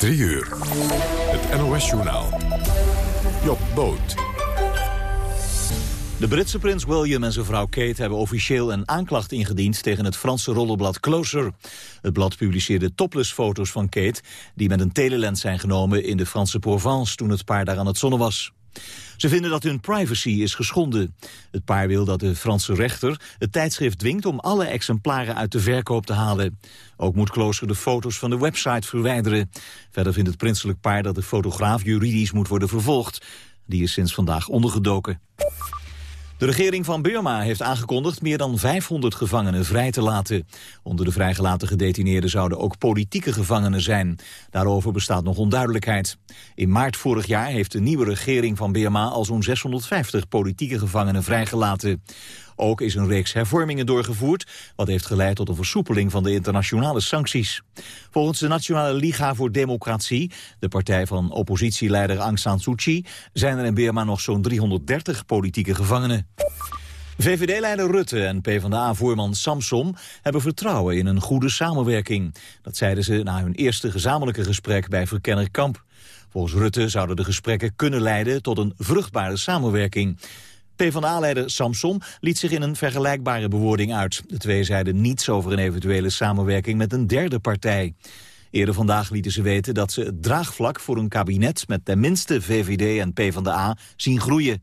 3 uur. Het NOS-journaal. Job Boot. De Britse prins William en zijn vrouw Kate hebben officieel een aanklacht ingediend tegen het Franse rollenblad Closer. Het blad publiceerde topless-foto's van Kate die met een telelens zijn genomen in de Franse Provence toen het paar daar aan het zonnen was. Ze vinden dat hun privacy is geschonden. Het paar wil dat de Franse rechter het tijdschrift dwingt om alle exemplaren uit de verkoop te halen. Ook moet Klooster de foto's van de website verwijderen. Verder vindt het prinselijk paar dat de fotograaf juridisch moet worden vervolgd. Die is sinds vandaag ondergedoken. De regering van Burma heeft aangekondigd meer dan 500 gevangenen vrij te laten. Onder de vrijgelaten gedetineerden zouden ook politieke gevangenen zijn. Daarover bestaat nog onduidelijkheid. In maart vorig jaar heeft de nieuwe regering van Burma al zo'n 650 politieke gevangenen vrijgelaten. Ook is een reeks hervormingen doorgevoerd... wat heeft geleid tot een versoepeling van de internationale sancties. Volgens de Nationale Liga voor Democratie... de partij van oppositieleider Aung San Suu Kyi... zijn er in Burma nog zo'n 330 politieke gevangenen. VVD-leider Rutte en PvdA-voorman Samsom hebben vertrouwen in een goede samenwerking. Dat zeiden ze na hun eerste gezamenlijke gesprek bij verkenner Kamp. Volgens Rutte zouden de gesprekken kunnen leiden tot een vruchtbare samenwerking. PvdA-leider Samson liet zich in een vergelijkbare bewoording uit. De twee zeiden niets over een eventuele samenwerking met een derde partij. Eerder vandaag lieten ze weten dat ze het draagvlak voor een kabinet met tenminste VVD en PvdA zien groeien.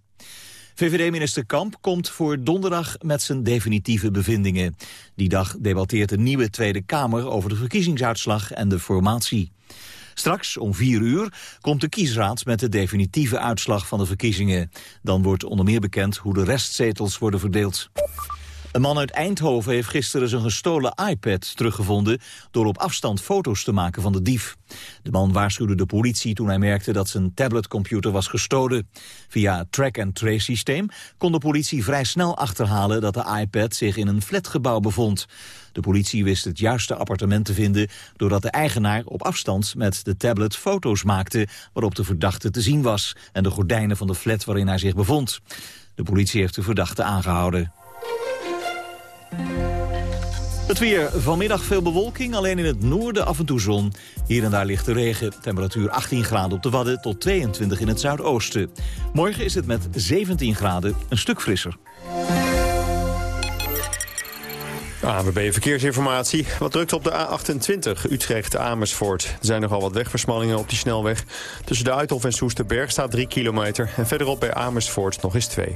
VVD-minister Kamp komt voor donderdag met zijn definitieve bevindingen. Die dag debatteert de nieuwe Tweede Kamer over de verkiezingsuitslag en de formatie. Straks om vier uur komt de kiesraad met de definitieve uitslag van de verkiezingen. Dan wordt onder meer bekend hoe de restzetels worden verdeeld. Een man uit Eindhoven heeft gisteren zijn gestolen iPad teruggevonden... door op afstand foto's te maken van de dief. De man waarschuwde de politie toen hij merkte dat zijn tabletcomputer was gestolen. Via het track-and-trace systeem kon de politie vrij snel achterhalen... dat de iPad zich in een flatgebouw bevond. De politie wist het juiste appartement te vinden... doordat de eigenaar op afstand met de tablet foto's maakte... waarop de verdachte te zien was... en de gordijnen van de flat waarin hij zich bevond. De politie heeft de verdachte aangehouden. Het weer. Vanmiddag veel bewolking, alleen in het noorden af en toe zon. Hier en daar ligt de regen. Temperatuur 18 graden op de Wadden tot 22 in het zuidoosten. Morgen is het met 17 graden een stuk frisser. ANWB Verkeersinformatie. Wat drukt op de A28 Utrecht-Amersfoort. Er zijn nogal wat wegversmallingen op die snelweg. Tussen de Uithof en Soesterberg staat 3 kilometer. En verderop bij Amersfoort nog eens 2.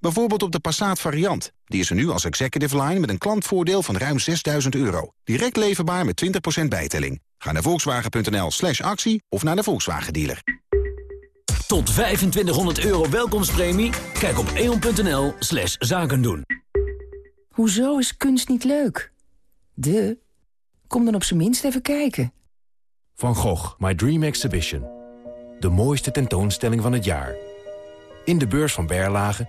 Bijvoorbeeld op de Passat variant. Die is er nu als executive line met een klantvoordeel van ruim 6000 euro. Direct leverbaar met 20% bijtelling. Ga naar volkswagen.nl slash actie of naar de Volkswagen dealer. Tot 2500 euro welkomstpremie? Kijk op eon.nl slash zaken doen. Hoezo is kunst niet leuk? De. Kom dan op zijn minst even kijken. Van Gogh, My Dream Exhibition. De mooiste tentoonstelling van het jaar. In de beurs van Berlage,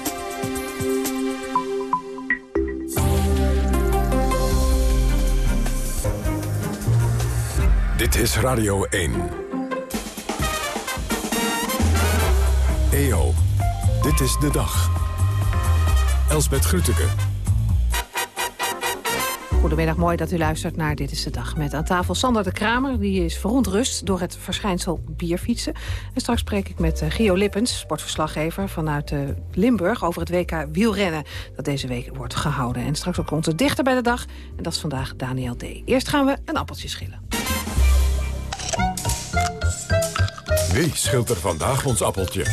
Dit is Radio 1. EO, dit is de dag. Elsbeth Grütke. Goedemiddag, mooi dat u luistert naar Dit is de Dag. Met aan tafel Sander de Kramer, die is verontrust door het verschijnsel bierfietsen. En straks spreek ik met uh, Gio Lippens, sportverslaggever vanuit uh, Limburg... over het WK wielrennen dat deze week wordt gehouden. En straks ook onze dichter bij de dag, en dat is vandaag Daniel D. Eerst gaan we een appeltje schillen. Wie schilt er vandaag ons appeltje?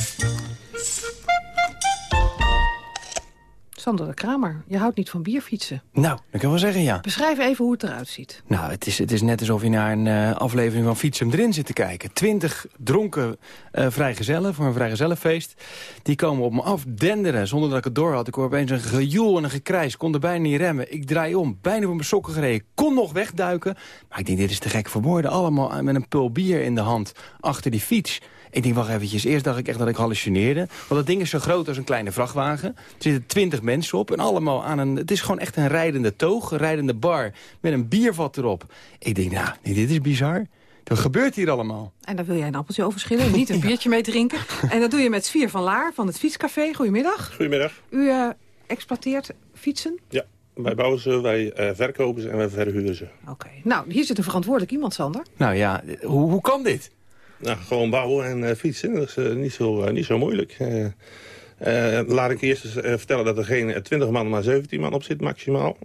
Sander de Kramer, je houdt niet van bierfietsen. Nou, dat kan ik wel zeggen, ja. Beschrijf even hoe het eruit ziet. Nou, het is, het is net alsof je naar een uh, aflevering van Fietsum erin zit te kijken. Twintig dronken uh, vrijgezellen voor een vrijgezellenfeest. Die komen op me af, denderen, zonder dat ik het door had. Ik hoor opeens een gejoel en een gekrijs. Kon er bijna niet remmen. Ik draai om, bijna voor mijn sokken gereden. Kon nog wegduiken. Maar ik denk, dit is te gek voor woorden. Allemaal met een pul bier in de hand achter die fiets. Ik denk, wacht eventjes, eerst dacht ik echt dat ik hallucineerde. Want dat ding is zo groot als een kleine vrachtwagen. Er zitten twintig mensen op en allemaal aan een... Het is gewoon echt een rijdende toog, een rijdende bar... met een biervat erop. Ik denk, nou, dit is bizar. Wat gebeurt hier allemaal? En daar wil jij een appeltje over schillen, niet een biertje mee drinken. En dat doe je met Svier van Laar van het Fietscafé. Goedemiddag. Goedemiddag. U uh, exploiteert fietsen? Ja, wij bouwen ze, wij uh, verkopen ze en wij verhuren ze. Oké. Okay. Nou, hier zit een verantwoordelijk iemand, Sander. Nou ja, hoe, hoe kan dit? Nou, gewoon bouwen en uh, fietsen, dat is uh, niet, zo, uh, niet zo moeilijk. laat ik eerst eens vertellen dat er geen 20 man, maar 17 man op zit maximaal.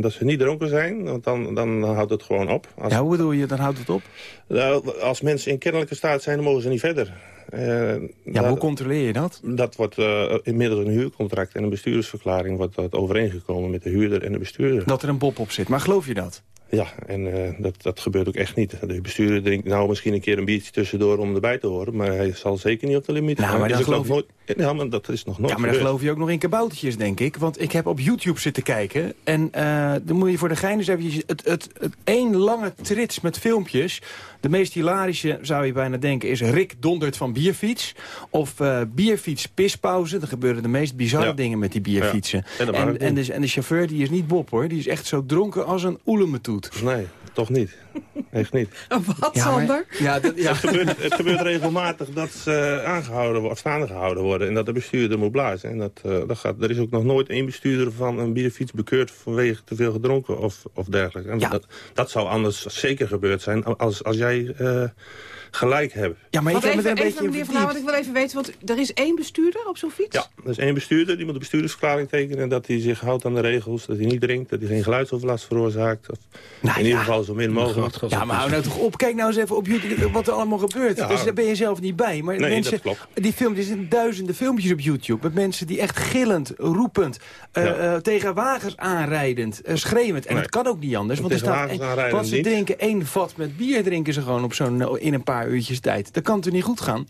dat ze niet dronken zijn, want dan, dan houdt het gewoon op. Als, ja, hoe bedoel je, dan houdt het op? Nou, als mensen in kennelijke staat zijn, dan mogen ze niet verder. ja, dat, hoe controleer je dat? Dat wordt inmiddels een huurcontract en een bestuursverklaring... wordt dat overeengekomen met de huurder en de bestuurder. Dat er een bob op zit, maar geloof je dat? Ja, en uh, dat, dat gebeurt ook echt niet. De bestuurder drinkt nou misschien een keer een biertje tussendoor om erbij te horen... maar hij zal zeker niet op de limiet nou, maar dat geloof nooit... Ja, maar dat is nog nooit Ja, maar dan geloof je ook nog in kaboutertjes, denk ik. Want ik heb op YouTube zitten kijken. En uh, dan moet je voor de gein eens eventjes... Het, het, het één lange trits met filmpjes. De meest hilarische, zou je bijna denken, is Rick dondert van bierfiets. Of uh, bierfiets pispauze. Er gebeuren de meest bizarre ja. dingen met die bierfietsen. Ja. En, en, en, de, en de chauffeur die is niet Bob, hoor. Die is echt zo dronken als een Nee, toch niet. Echt niet. Wat, ja, Sander? Ja, dat, ja. Het, gebeurt, het gebeurt regelmatig dat ze aangehouden worden, staande gehouden worden... en dat de bestuurder moet blazen. En dat, uh, dat gaat, er is ook nog nooit één bestuurder van een bierfiets bekeurd... vanwege te veel gedronken of, of dergelijke. En ja. dat, dat zou anders zeker gebeurd zijn als, als jij... Uh, gelijk hebben. Ja, maar ik heb even, een beetje meneer Van want ik wil even weten, want er is één bestuurder op zo'n fiets? Ja, er is één bestuurder, die moet een bestuurdersverklaring tekenen... dat hij zich houdt aan de regels, dat hij niet drinkt... dat hij geen geluidsoverlast veroorzaakt. Of nou, in ja. ieder geval zo min mogelijk. Ja, maar hou nou toch op. Kijk nou eens even op YouTube wat er allemaal gebeurt. Ja. Dus daar ben je zelf niet bij. Maar nee, mensen, dat klopt. die filmpjes, er zijn duizenden filmpjes op YouTube... met mensen die echt gillend, roepend, uh, Ja. uh, tegen wagens aanrijdend, uh, schreeuwend. En Nee. dat kan ook niet anders. Want er staat, want ze niet. drinken één vat met bier drinken ze gewoon op zo'n, in een paar uurtjes tijd. Dat kan toch niet goed gaan?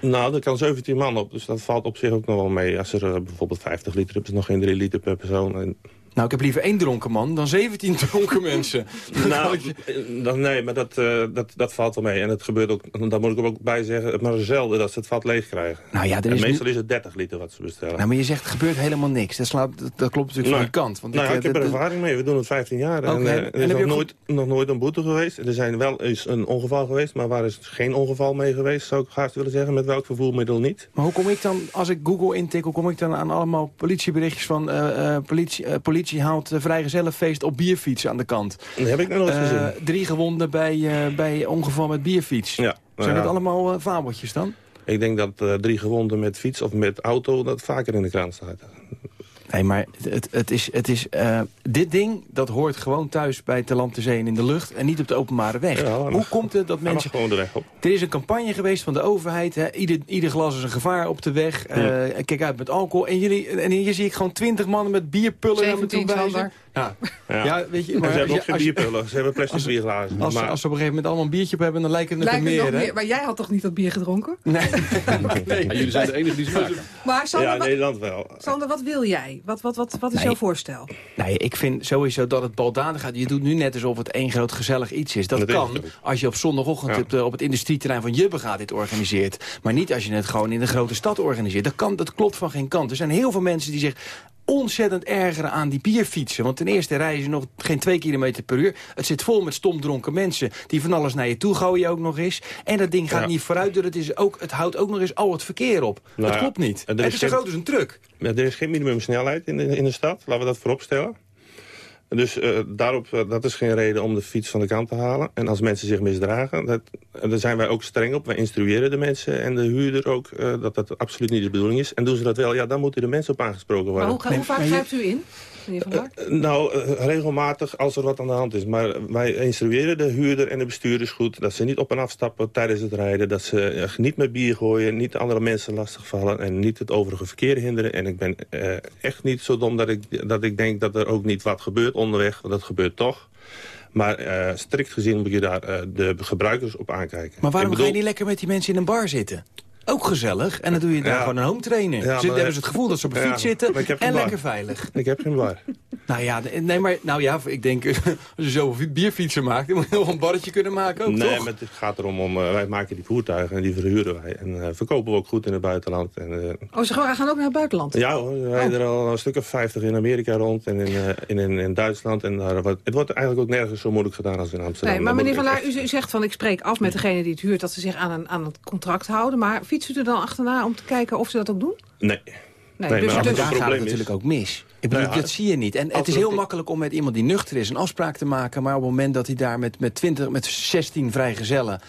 Nou, er kan 17 man op, dus dat valt op zich ook nog wel mee. Als er eh, bijvoorbeeld 50 liter is, is nog geen 3 liter per persoon. En, Nou, ik heb liever één dronken man dan 17 dronken mensen. nou, eh, dan, nee, maar dat, eh, dat, dat valt wel mee. En het gebeurt ook, daar moet ik er ook bij zeggen, maar zelden dat ze het vat leeg krijgen. Nou ja, er en is meestal nu- is het 30 liter wat ze bestellen. Nou, maar je zegt, er gebeurt helemaal niks. Dat, slaat, dat, dat klopt natuurlijk van je kant. Want nou, ja, eh, ik heb er ervaring mee. We doen het 15 jaar. En, er is nog nooit, nog nooit een boete geweest. Er zijn wel eens een ongeval geweest, maar waar is geen ongeval mee geweest, zou ik haast willen zeggen. Met welk vervoermiddel niet. Maar hoe kom ik dan, als ik Google intik, hoe kom ik dan aan allemaal politieberichtjes van... politie, eh, politie haalt uh, vrijgezellenfeest op bierfiets aan de kant. Dat heb ik nog nooit Eh, gezien. Drie gewonden bij, eh, bij ongeval met bierfiets. Ja, nou Zijn ja. dat allemaal eh, fabeltjes dan? Ik denk dat eh, drie gewonden met fiets of met auto dat vaker in de krant staat. Nee, maar het, het is, het is, eh, dit ding dat hoort gewoon thuis bij te land, te zee en in de lucht... en niet op de openbare weg. Ja, Hoe mag- komt het dat mensen... gewoon de weg op. Er is een campagne geweest van de overheid. Hè? Ieder, ieder glas is een gevaar op de weg. Eh, kijk uit met alcohol. En, jullie, en hier zie ik gewoon twintig mannen met bierpullen naar me toe 17 wijzen. Ja. Ja. Ja. weet je, Maar ze hebben ook geen bierpullen. Ze hebben plastic bierglazen. Als, maar, als ze op een gegeven moment allemaal een biertje op hebben... dan lijken het Lijkt meer, meer. Maar jij had toch niet dat bier gedronken? Nee. Ja, jullie zijn de enige die smaken. Maar Sander, ja, in wat, Nederland wel. Sander, wat wil jij? Wat, wat, wat, wat is Nee. jouw voorstel? Nee, ik vind sowieso dat het baldadig gaat. Je doet nu net alsof het één groot gezellig iets is. Dat, kan als je op zondagochtend Ja. op, de, op het industrieterrein van Jubbe gaat dit organiseert. Maar niet als je het gewoon in de grote stad organiseert. Dat, kan, dat klopt van geen kant. Er zijn heel veel mensen die zich ontzettend ergeren aan die bierfietsen. Want ten eerste rijden ze nog geen twee kilometer per uur. Het zit vol met stomdronken mensen die van alles naar je toe gooien ook nog eens. En dat ding gaat Ja. niet vooruit. dus Het, is ook, het houdt ook nog eens al het verkeer op. Nou dat klopt niet. er Het is zo groot als een truck. Er is geen minimumsnelheid in de, in de stad. Laten we dat vooropstellen. Dus eh, daarop, eh, dat is geen reden om de fiets van de kant te halen. En als mensen zich misdragen, dat, daar zijn wij ook streng op. Wij instrueren de mensen en de huurder ook eh, dat dat absoluut niet de bedoeling is. En doen ze dat wel, ja, dan moeten de mensen op aangesproken Maar worden. hoe, hoe vaak grijpt u in, meneer Van Baak? Eh, Nou, eh, regelmatig als er wat aan de hand is. Maar wij instrueren de huurder en de bestuurders goed... dat ze niet op en afstappen tijdens het rijden. Dat ze eh, niet met bier gooien, niet andere mensen lastigvallen... en niet het overige verkeer hinderen. En ik ben eh, echt niet zo dom dat ik, dat ik denk dat er ook niet wat gebeurt onderweg. Want dat gebeurt toch. Maar eh, strikt gezien moet je daar eh, de gebruikers op aankijken. Maar waarom ga je niet lekker met die mensen in een bar zitten? Ook gezellig. En dan doe je daar Ja. gewoon een home trainer. Ja, Zit- maar- dan hebben ze het gevoel dat ze op een Ja, fiets zitten en lekker veilig. Ik heb geen bar. Nou ja, nee, maar nou ja, ik denk als je zo bierfietsen maakt, dan moet je nog een barretje kunnen maken ook, nee, toch? maar het gaat erom, om, eh, wij maken die voertuigen en die verhuren wij. En eh, verkopen we ook goed in het buitenland. En, eh, Oh, ze gaan ook naar het buitenland? ja hoor, we rijden er al een stuk of 50 in Amerika rond en in, eh, in, in, in Duitsland. En daar, het wordt eigenlijk ook nergens zo moeilijk gedaan als in Amsterdam. Nee, maar meneer Van Laar, u, u zegt van ik spreek af met degene die het huurt... dat ze zich aan, een, aan het contract houden. Maar fietst u er dan achterna om te kijken of ze dat ook doen? Nee. Nee, Nee, dus, maar dus, daar gaat het natuurlijk ook mis. Ik bedoel, Nou ja, dat zie je niet. En het is heel makkelijk om met iemand die nuchter is een afspraak te maken. Maar op het moment dat hij daar met, met, 20, met 16 vrijgezellen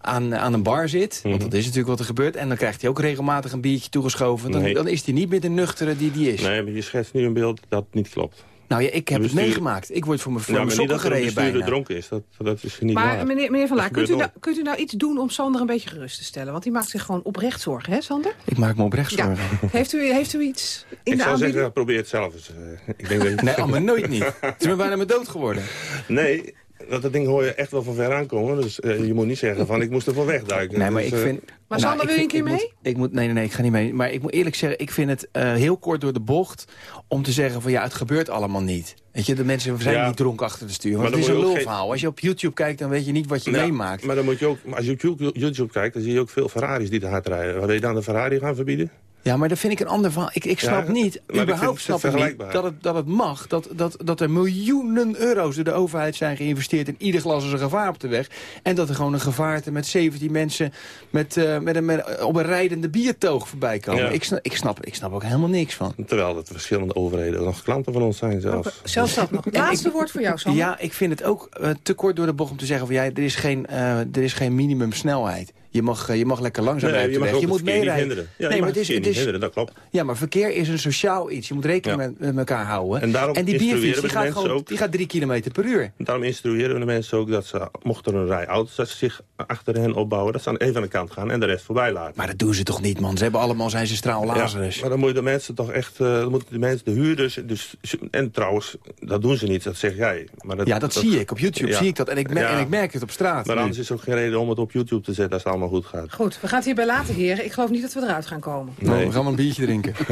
aan, aan een bar zit... want Mhm. dat is natuurlijk wat er gebeurt... en dan krijgt hij ook regelmatig een biertje toegeschoven... dan, Nee. dan is hij niet meer de nuchtere die die is. Nee, maar je schetst nu een beeld dat niet klopt. Nou ja, ik heb het meegemaakt. Ik word voor mijn, voor Ja, mijn maar sokken er gereden bijna. dronken is. Dat, dat is niet maar waar. meneer, meneer Van Laar, Dat kunt u, nou, kunt u nou iets doen om Sander een beetje gerust te stellen? Want die maakt zich gewoon oprecht zorgen, hè Sander? Ik maak me oprecht Ja. zorgen. Heeft u, heeft u iets in Ik de zou aanbieding? zeggen, probeer het zelf eens. Eh, Ik denk dat je- Nee, maar nooit niet. Ze zijn bijna me dood geworden. Nee, dat, dat ding hoor je echt wel van ver aankomen. Dus eh, je moet niet zeggen van ik moest er voor wegduiken. Nee, maar Dus, ik eh, vind... Maar Nou, Sander, wil je een keer ik Moet, ik moet, nee, nee, nee, ik ga niet mee. Maar ik moet eerlijk zeggen, ik vind het eh, heel kort door de bocht... om te zeggen van ja, het gebeurt allemaal niet. Weet je, de mensen zijn Ja. niet dronken achter de stuur. Maar Want het is een lulverhaal. Als je op YouTube kijkt, dan weet je niet wat je Ja, meemaakt. Maar dan moet je ook, maar als je op YouTube- YouTube kijkt, dan zie je ook veel Ferraris die te hard rijden. Wil je dan de Ferrari gaan verbieden? Ja, maar dat vind ik een ander verhaal. Ik, ik Ja, snap niet, überhaupt snap ik niet... vergelijkbaar. dat het, dat het mag, dat, dat, dat er miljoenen euro's door de overheid zijn geïnvesteerd... in ieder glas is een gevaar op de weg. En dat er gewoon een gevaarte met 17 mensen... met, eh, met een, met, op een rijdende biertoog voorbij komen. Ja. Ik, snap, ik, snap, ik snap ook helemaal niks van. Terwijl het verschillende overheden nog klanten van ons zijn zelfs. Zelfs dat nog. Laatste woord voor jou, Sander. Ja, ik vind het ook eh, te kort door de bocht om te zeggen... van ja, er is geen, eh, er is geen minimumsnelheid. Je mag, eh, je mag lekker langzaam Nee, rijden je weg. moet meerijden. Ja, nee, je maar mag het is, het is, niet hinderen, dat klopt. Ja, maar verkeer is een sociaal iets. Je moet rekening Ja. met, met elkaar houden. En daarom die instrueren bierfiets die gaat, gewoon, ook. die gaat drie kilometer per uur. Daarom instrueren we de mensen ook dat ze, mochten er een rij auto's, dat ze zich achter hen opbouwen. Dat ze aan even aan de kant gaan en de rest voorbij laten. Maar dat doen ze toch niet, man? Ze hebben allemaal zijn ze straal Lazarus. Ja, maar dan moet je de mensen toch echt, eh, dan moeten de mensen, de huurders, dus, en trouwens, dat doen ze niet, dat zeg jij. Maar ja, dat, zie ik. Op YouTube zie ik dat. En ik, en ik merk het op straat. Maar nu. anders is er ook geen reden om het op YouTube te zetten als het allemaal goed gaat. Goed, we gaan het hierbij laten, heren. Ik geloof niet dat we eruit gaan komen. Nou, we gaan een biertje drinken.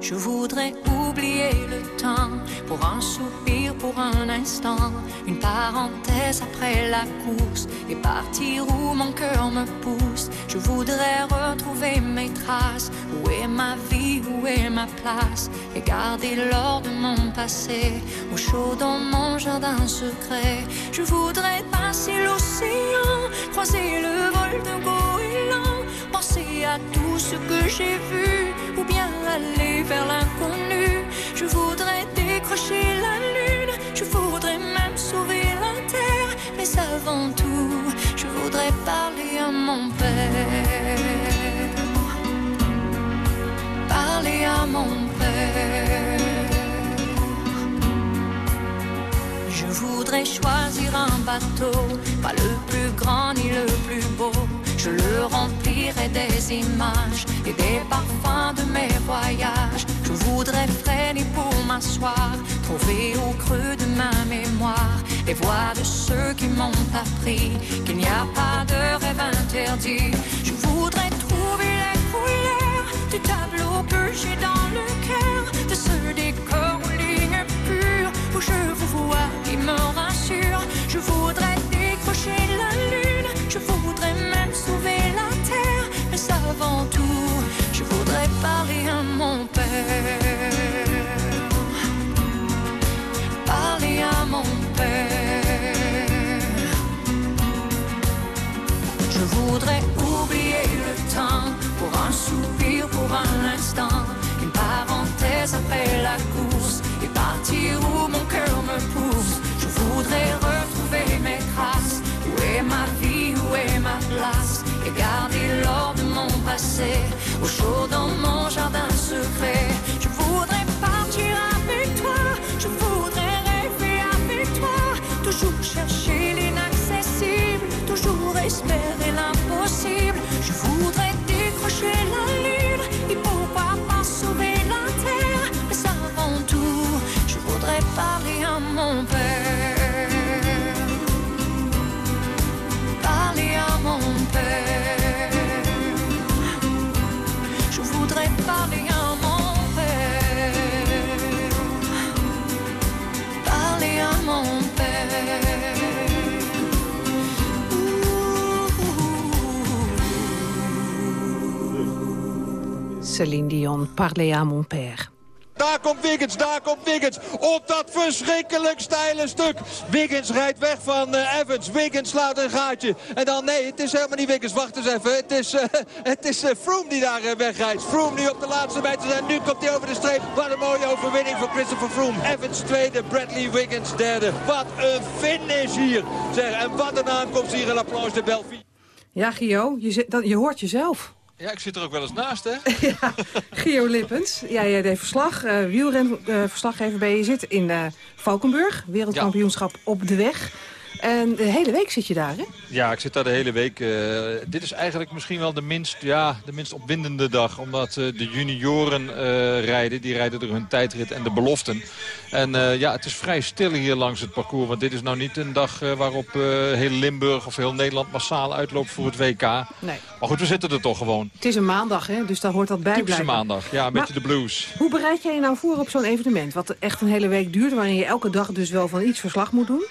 Je voudrais oublier le temps pour un soupir, pour un instant, une parenthèse après la course et partir où mon cœur me pousse. Je voudrais retrouver mes traces. Où est ma vie, où est ma place? Et garder l'or de mon passé au chaud dans mon jardin secret. Je voudrais passer l'océan, croiser le vol de goéland, penser à tout ce que j'ai vu ou bien aller vers l'inconnu. Je voudrais décrocher la lune, je voudrais même sauver la terre, mais avant tout, je voudrais parler à mon père. mon père. Je voudrais choisir un bateau, pas le plus grand ni le plus beau. Je le remplirai des images et des parfums de mes voyages. Je voudrais freiner pour m'asseoir, trouver au creux de ma mémoire les voix de ceux qui m'ont appris qu'il n'y a pas de rêve interdit. Je voudrais trouver les couleurs du tableau que j'ai dans le cœur, après la course et partir où mon cœur me pousse. Je voudrais retrouver mes traces. Où est ma vie, où est ma place? Et garder l'or de mon passé au chaud dans mon jardin secret. Je voudrais partir avec toi. Je voudrais rêver avec toi. Toujours chercher l'inaccessible. Toujours espérer père. Celine Dion, Parlez à mon père. Daar komt Wiggins, daar komt Wiggins. Op dat verschrikkelijk steile stuk. Wiggins rijdt weg van eh, Evans. Wiggins slaat een gaatje. En dan, nee, het is helemaal niet Wiggins. Wacht eens even. Het is, eh, het is eh, Froome die daar wegrijdt. Froome nu op de laatste meter. En nu komt hij over de streep. Wat een mooie overwinning voor Christopher Froome. Evans tweede, Bradley Wiggins derde. Wat een finish hier. Zeg, en wat een aankomst hier in La de Belleville. Ja, Gio, je, je hoort jezelf. Ja, ik zit er ook wel eens naast, hè? Gio Lippens, ja, jij deed verslag, eh wielrenverslaggever ben je. Je zit in eh, Valkenburg, wereldkampioenschap op de weg. En de hele week zit je daar, hè? Ja, ik zit daar de hele week. eh, dit is eigenlijk misschien wel de minst, ja, de minst opwindende dag. Omdat eh, de junioren eh, rijden. Die rijden er hun tijdrit en de beloften. En ja, het is vrij stil hier langs het parcours. Want dit is nou niet een dag waarop heel Limburg of heel Nederland massaal uitloopt voor het WK. Nee. Maar goed, we zitten er toch gewoon. Het is een maandag, hè? Dus daar hoort dat bij Typische blijven. maandag. Ja, een Maar- beetje de blues. Hoe bereid jij je nou voor op zo'n evenement? Wat echt een hele week duurt, waarin je elke dag dus wel van iets verslag moet doen?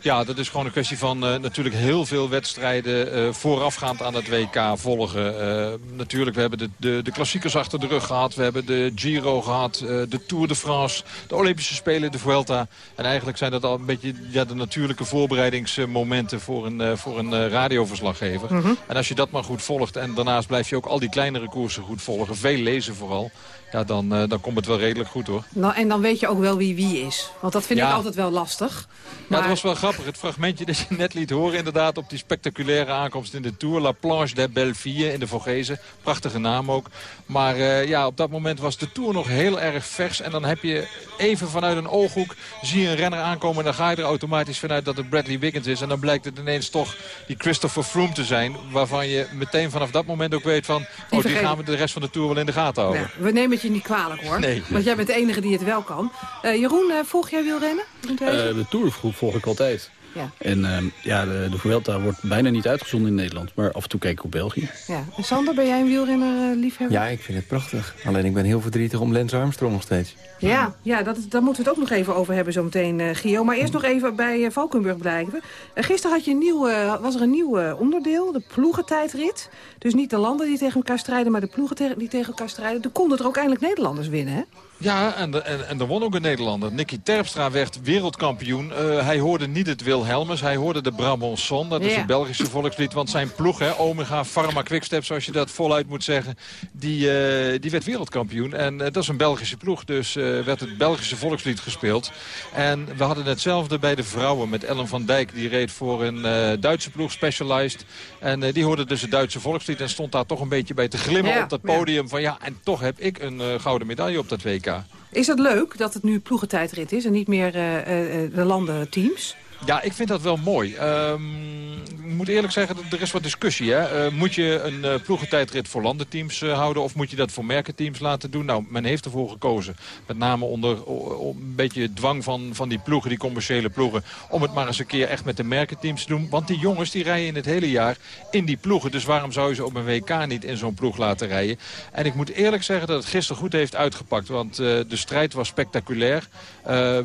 Ja, dat is gewoon een kwestie van eh, natuurlijk heel veel wedstrijden eh, voorafgaand aan het WK volgen. Eh, natuurlijk, we hebben de, de, de klassiekers achter de rug gehad. We hebben de Giro gehad, eh, de Tour de France, de Olympische Spelen, de Vuelta. En eigenlijk zijn dat al een beetje ja, de natuurlijke voorbereidingsmomenten voor een, voor een radioverslaggever. Mhm. En als je dat maar goed volgt en daarnaast blijf je ook al die kleinere koersen goed volgen. Veel lezen vooral. Ja, dan, eh, dan komt het wel redelijk goed hoor. Nou, en dan weet je ook wel wie wie is. Want dat vind ik altijd wel lastig. Maar het was wel grappig. Het fragmentje dat je net liet horen inderdaad op die spectaculaire aankomst in de Tour. La Planche des Belleville in de Vogezen. Prachtige naam ook. Maar eh, ja, op dat moment was de Tour nog heel erg vers. En dan heb je even vanuit een ooghoek zie je een renner aankomen. En dan ga je er automatisch vanuit dat het Bradley Wiggins is. En dan blijkt het ineens toch die Christopher Froome te zijn. Waarvan je meteen vanaf dat moment ook weet van... Oh, die gaan we de rest van de Tour wel in de gaten houden. Ja, we nemen het je niet kwalijk, hoor. Nee. Want jij bent de enige die het wel kan. Eh, Jeroen, eh, volg jij wielrennen? Jeroen Teven? Eh, de Tour volg ik altijd. Ja. En ehm, ja, de, de Vuelta wordt bijna niet uitgezonden in Nederland. Maar af en toe kijk ik op België. ja. En Sander, ben jij een wielrenner eh, liefhebber? Ja, ik vind het prachtig. Alleen ik ben heel verdrietig om Lance Armstrong nog steeds. Ja, ja dat, daar moeten we het ook nog even over hebben zometeen, eh Gio. Maar eerst nog even bij eh, Valkenburg blijven. Gisteren had je een nieuw, eh, was er een nieuw onderdeel, de ploegentijdrit. Dus niet de landen die tegen elkaar strijden, maar de ploegen te- die tegen elkaar strijden. Toen konden er ook eindelijk Nederlanders winnen, hè? Ja, en, en, en er won ook een Nederlander. Nicky Terpstra werd wereldkampioen. Eh, hij hoorde niet het Wilhelmus, hij hoorde de Brabançon. Dat is een Belgische volkslied. Want zijn ploeg, hè, Omega Pharma Quickstep, zoals je dat voluit moet zeggen... die, eh, die werd wereldkampioen. En eh, dat is een Belgische ploeg, dus werd het Belgische volkslied gespeeld. En we hadden hetzelfde bij de vrouwen met Ellen van Dijk. Die reed voor een Duitse ploeg, Specialized. En die hoorde dus het Duitse volkslied en stond daar toch een beetje bij te glimmen Ja, op dat ja. podium. Van ja, en toch heb ik een gouden medaille op dat Is het leuk dat het nu ploegentijdrit is en niet meer eh, eh, eh, de landenteams? Ja, ik vind dat wel mooi. Ehm, ik moet eerlijk zeggen, er is wat discussie. Hè? Eh, moet je een eh ploegentijdrit voor landenteams eh, houden... of moet je dat voor merkenteams laten doen? Nou, men heeft ervoor gekozen. Met name onder een beetje dwang van, van die ploegen, die commerciële ploegen... om het maar eens een keer echt met de merkenteams te doen. Want die jongens die rijden in het hele jaar in die ploegen. Dus waarom zou je ze op een WK niet in zo'n ploeg laten rijden? En ik moet eerlijk zeggen dat het gisteren goed heeft uitgepakt. Want de strijd was spectaculair.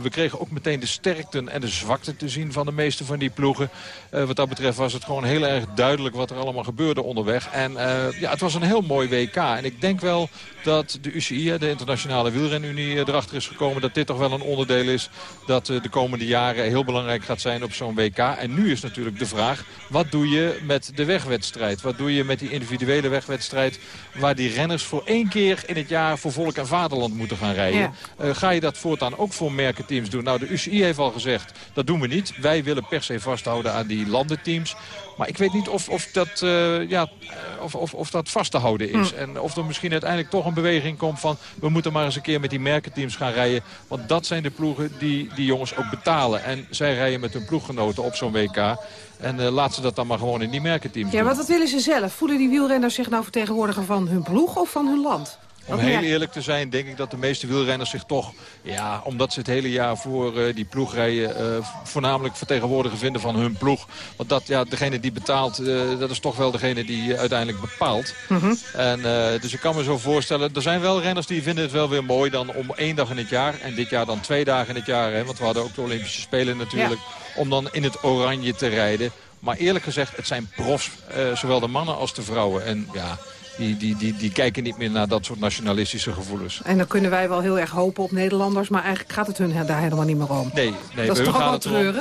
We kregen ook meteen de sterkten en de zwakten te zien van de meeste van die ploegen. Eh, wat dat betreft was het gewoon heel erg duidelijk wat er allemaal gebeurde onderweg. En eh, ja, het was een heel mooi WK. En ik denk wel dat de UCI, de Internationale Wielrenunie, eh, erachter is gekomen... dat dit toch wel een onderdeel is dat de komende jaren heel belangrijk gaat zijn op zo'n WK. En nu is natuurlijk de vraag, wat doe je met de wegwedstrijd? Wat doe je met die individuele wegwedstrijd... waar die renners voor één keer in het jaar voor volk en vaderland moeten gaan rijden? Ja. Ga je dat voortaan ook voor merkenteams doen? Nou, de UCI heeft al gezegd, dat doen we niet. Wij willen per se vasthouden aan die landenteams. Maar ik weet niet of, of, dat, eh, ja, eh, of, of, of dat vast te houden is. En of er misschien uiteindelijk toch een beweging komt van... we moeten maar eens een keer met die merkenteams gaan rijden. Want dat zijn de ploegen die die jongens ook betalen. En zij rijden met hun ploeggenoten op zo'n WK. En eh, laat ze dat dan maar gewoon in die merkenteams Ja, doen. want wat willen ze zelf? Voelen die wielrenners zich nou vertegenwoordiger van hun ploeg of van hun land? Om Wat heel eerlijk te zijn, denk ik dat de meeste wielrenners zich toch... ja, omdat ze het hele jaar voor eh, die ploeg rijden... eh, voornamelijk vertegenwoordiger vinden van hun ploeg. Want dat, ja, degene die betaalt, eh, dat is toch wel degene die uiteindelijk bepaalt. Mhm. En, dus ik kan me zo voorstellen, er zijn wel renners die vinden het wel weer mooi... dan om één dag in het jaar, en dit jaar dan twee dagen in het jaar... Hè, want we hadden ook de Olympische Spelen natuurlijk... om dan in het oranje te rijden. Maar eerlijk gezegd, het zijn profs, zowel de mannen als de vrouwen. En ja, die, die, die, die kijken niet meer naar dat soort nationalistische gevoelens. En dan kunnen wij wel heel erg hopen op Nederlanders... maar eigenlijk gaat het hun daar helemaal niet meer om. Nee, nee dat is toch wel het erom.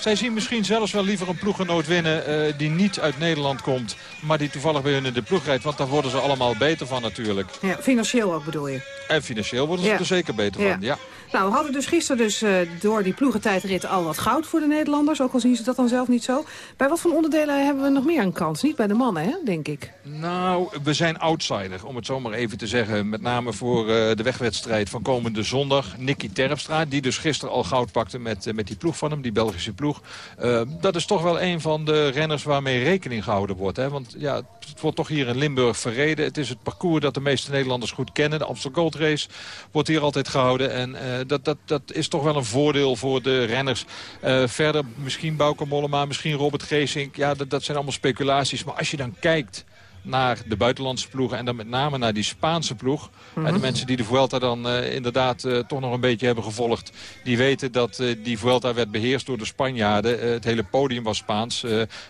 Zij zien misschien zelfs wel liever een ploeggenoot winnen eh, die niet uit Nederland komt, maar die toevallig bij hun in de ploeg rijdt. Want daar worden ze allemaal beter van natuurlijk. Ja, financieel ook bedoel je? En financieel worden ze Ja. er zeker beter Ja. van. Ja. Nou, we hadden dus gisteren dus, eh, door die ploegentijdrit al wat goud voor de Nederlanders. Ook al zien ze dat dan zelf niet zo. Bij wat voor onderdelen hebben we nog meer een kans? Niet bij de mannen, hè, denk ik. Nou, we zijn outsider, om het zo maar even te zeggen. Met name voor eh, de wegwedstrijd van komende zondag. Nicky Terpstra, die dus gisteren al goud pakte met, met die ploeg van hem, die Belgische ploeg. Eh, dat is toch wel een van de renners waarmee rekening gehouden wordt. Hè? Want ja, het wordt toch hier in Limburg verreden. Het is het parcours dat de meeste Nederlanders goed kennen. De Amstel Gold Race wordt hier altijd gehouden. En eh, dat, dat, dat is toch wel een voordeel voor de renners. Eh, verder misschien Bauke Mollema, misschien Robert Geesink. Ja, dat, dat zijn allemaal speculaties. Maar als je dan kijkt naar de buitenlandse ploegen... en dan met name naar die Spaanse ploeg. Mhm. En de mensen die de Vuelta dan eh, inderdaad eh, toch nog een beetje hebben gevolgd... die weten dat eh, die Vuelta werd beheerst door de Spanjaarden. Het hele podium was Spaans.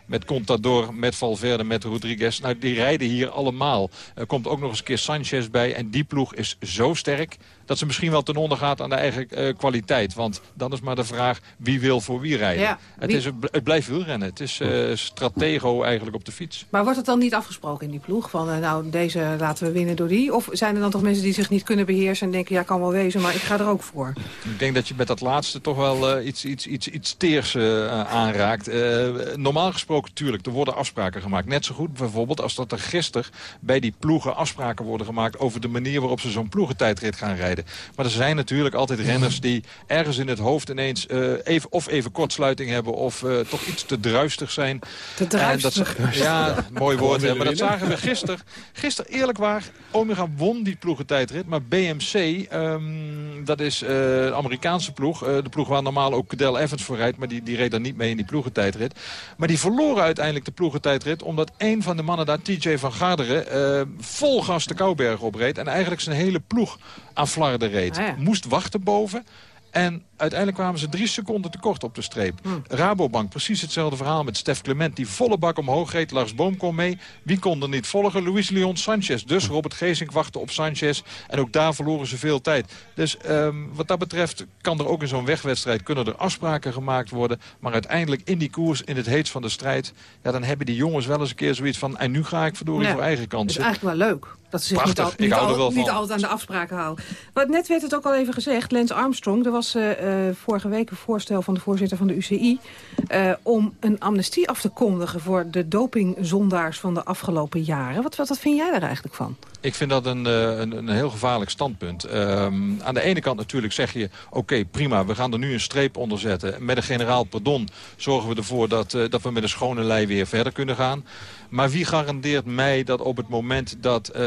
met Contador, met Valverde, met Rodriguez. Nou, die rijden hier allemaal. Er komt ook nog eens een keer Sanchez bij. En die ploeg is zo sterk dat ze misschien wel ten onder gaat aan de eigen eh, kwaliteit. Want dan is maar de vraag wie wil voor wie rijden. Ja, Het, is, het blijft wielrennen. Het is eh, stratego eigenlijk op de fiets. Maar wordt het dan niet afgesproken in die ploeg? Van, eh, nou, deze laten we winnen door die? Of zijn er dan toch mensen die zich niet kunnen beheersen... en denken, ja, kan wel wezen, maar ik ga er ook voor? Ik denk dat je met dat laatste toch wel iets, iets, iets, iets teers eh, aanraakt. Eh, normaal gesproken, tuurlijk, er worden afspraken gemaakt. Net zo goed bijvoorbeeld als dat er gisteren bij die ploegen afspraken worden gemaakt... over de manier waarop ze zo'n ploegentijdrit gaan rijden. Maar er zijn natuurlijk altijd renners die ergens in het hoofd ineens... eh, even, of even kortsluiting hebben of eh, toch iets te druistig zijn. Te En dat druistig. ze- ja, mooi woord. Maar dat zagen we gisteren. Gisteren, eerlijk waar, Omega won die ploegentijdrit. Maar BMC, ehm, dat is eh, de Amerikaanse ploeg. eh, de ploeg waar normaal ook Cadel Evans voor rijdt. Maar die, die reed dan niet mee in die ploegentijdrit. Maar die verloren uiteindelijk de ploegentijdrit. Omdat een van de mannen daar, TJ van Garderen, eh, vol gas de Kouberg opreed. En eigenlijk zijn hele ploeg aan flarden reed. Ah, ja. Moest wachten boven. En uiteindelijk kwamen ze drie seconden tekort op de streep. Hm. Rabobank, precies hetzelfde verhaal met Stef Clement... die volle bak omhoog reed. Lars Boom kon mee. Wie kon er niet volgen? Luis Leon Sanchez. Dus Robert Geesink wachtte op Sanchez. En ook daar verloren ze veel tijd. Dus ehm, wat dat betreft kan er ook in zo'n wegwedstrijd... kunnen er afspraken gemaakt worden. Maar uiteindelijk in die koers, in het heetst van de strijd... Ja, dan hebben die jongens wel eens een keer zoiets van... en nu ga ik verdorie Ja. voor eigen Dat is kansen. eigenlijk wel leuk. Dat ze zich niet, al, niet, er al- altijd aan de afspraken houden. Maar net werd het ook al even gezegd. Lance Armstrong, er was eh, vorige week een voorstel van de voorzitter van de UCI... eh, om een amnestie af te kondigen voor de dopingzondaars van de afgelopen jaren. Wat, wat, vind jij daar eigenlijk van? Ik vind dat een, eh, een, een heel gevaarlijk standpunt. Ehm, aan de ene kant natuurlijk zeg je... oké, prima, we gaan er nu een streep onder zetten. Met een generaal pardon zorgen we ervoor dat, eh, dat we met een schone lei weer verder kunnen gaan. Maar wie garandeert mij dat op het moment dat eh,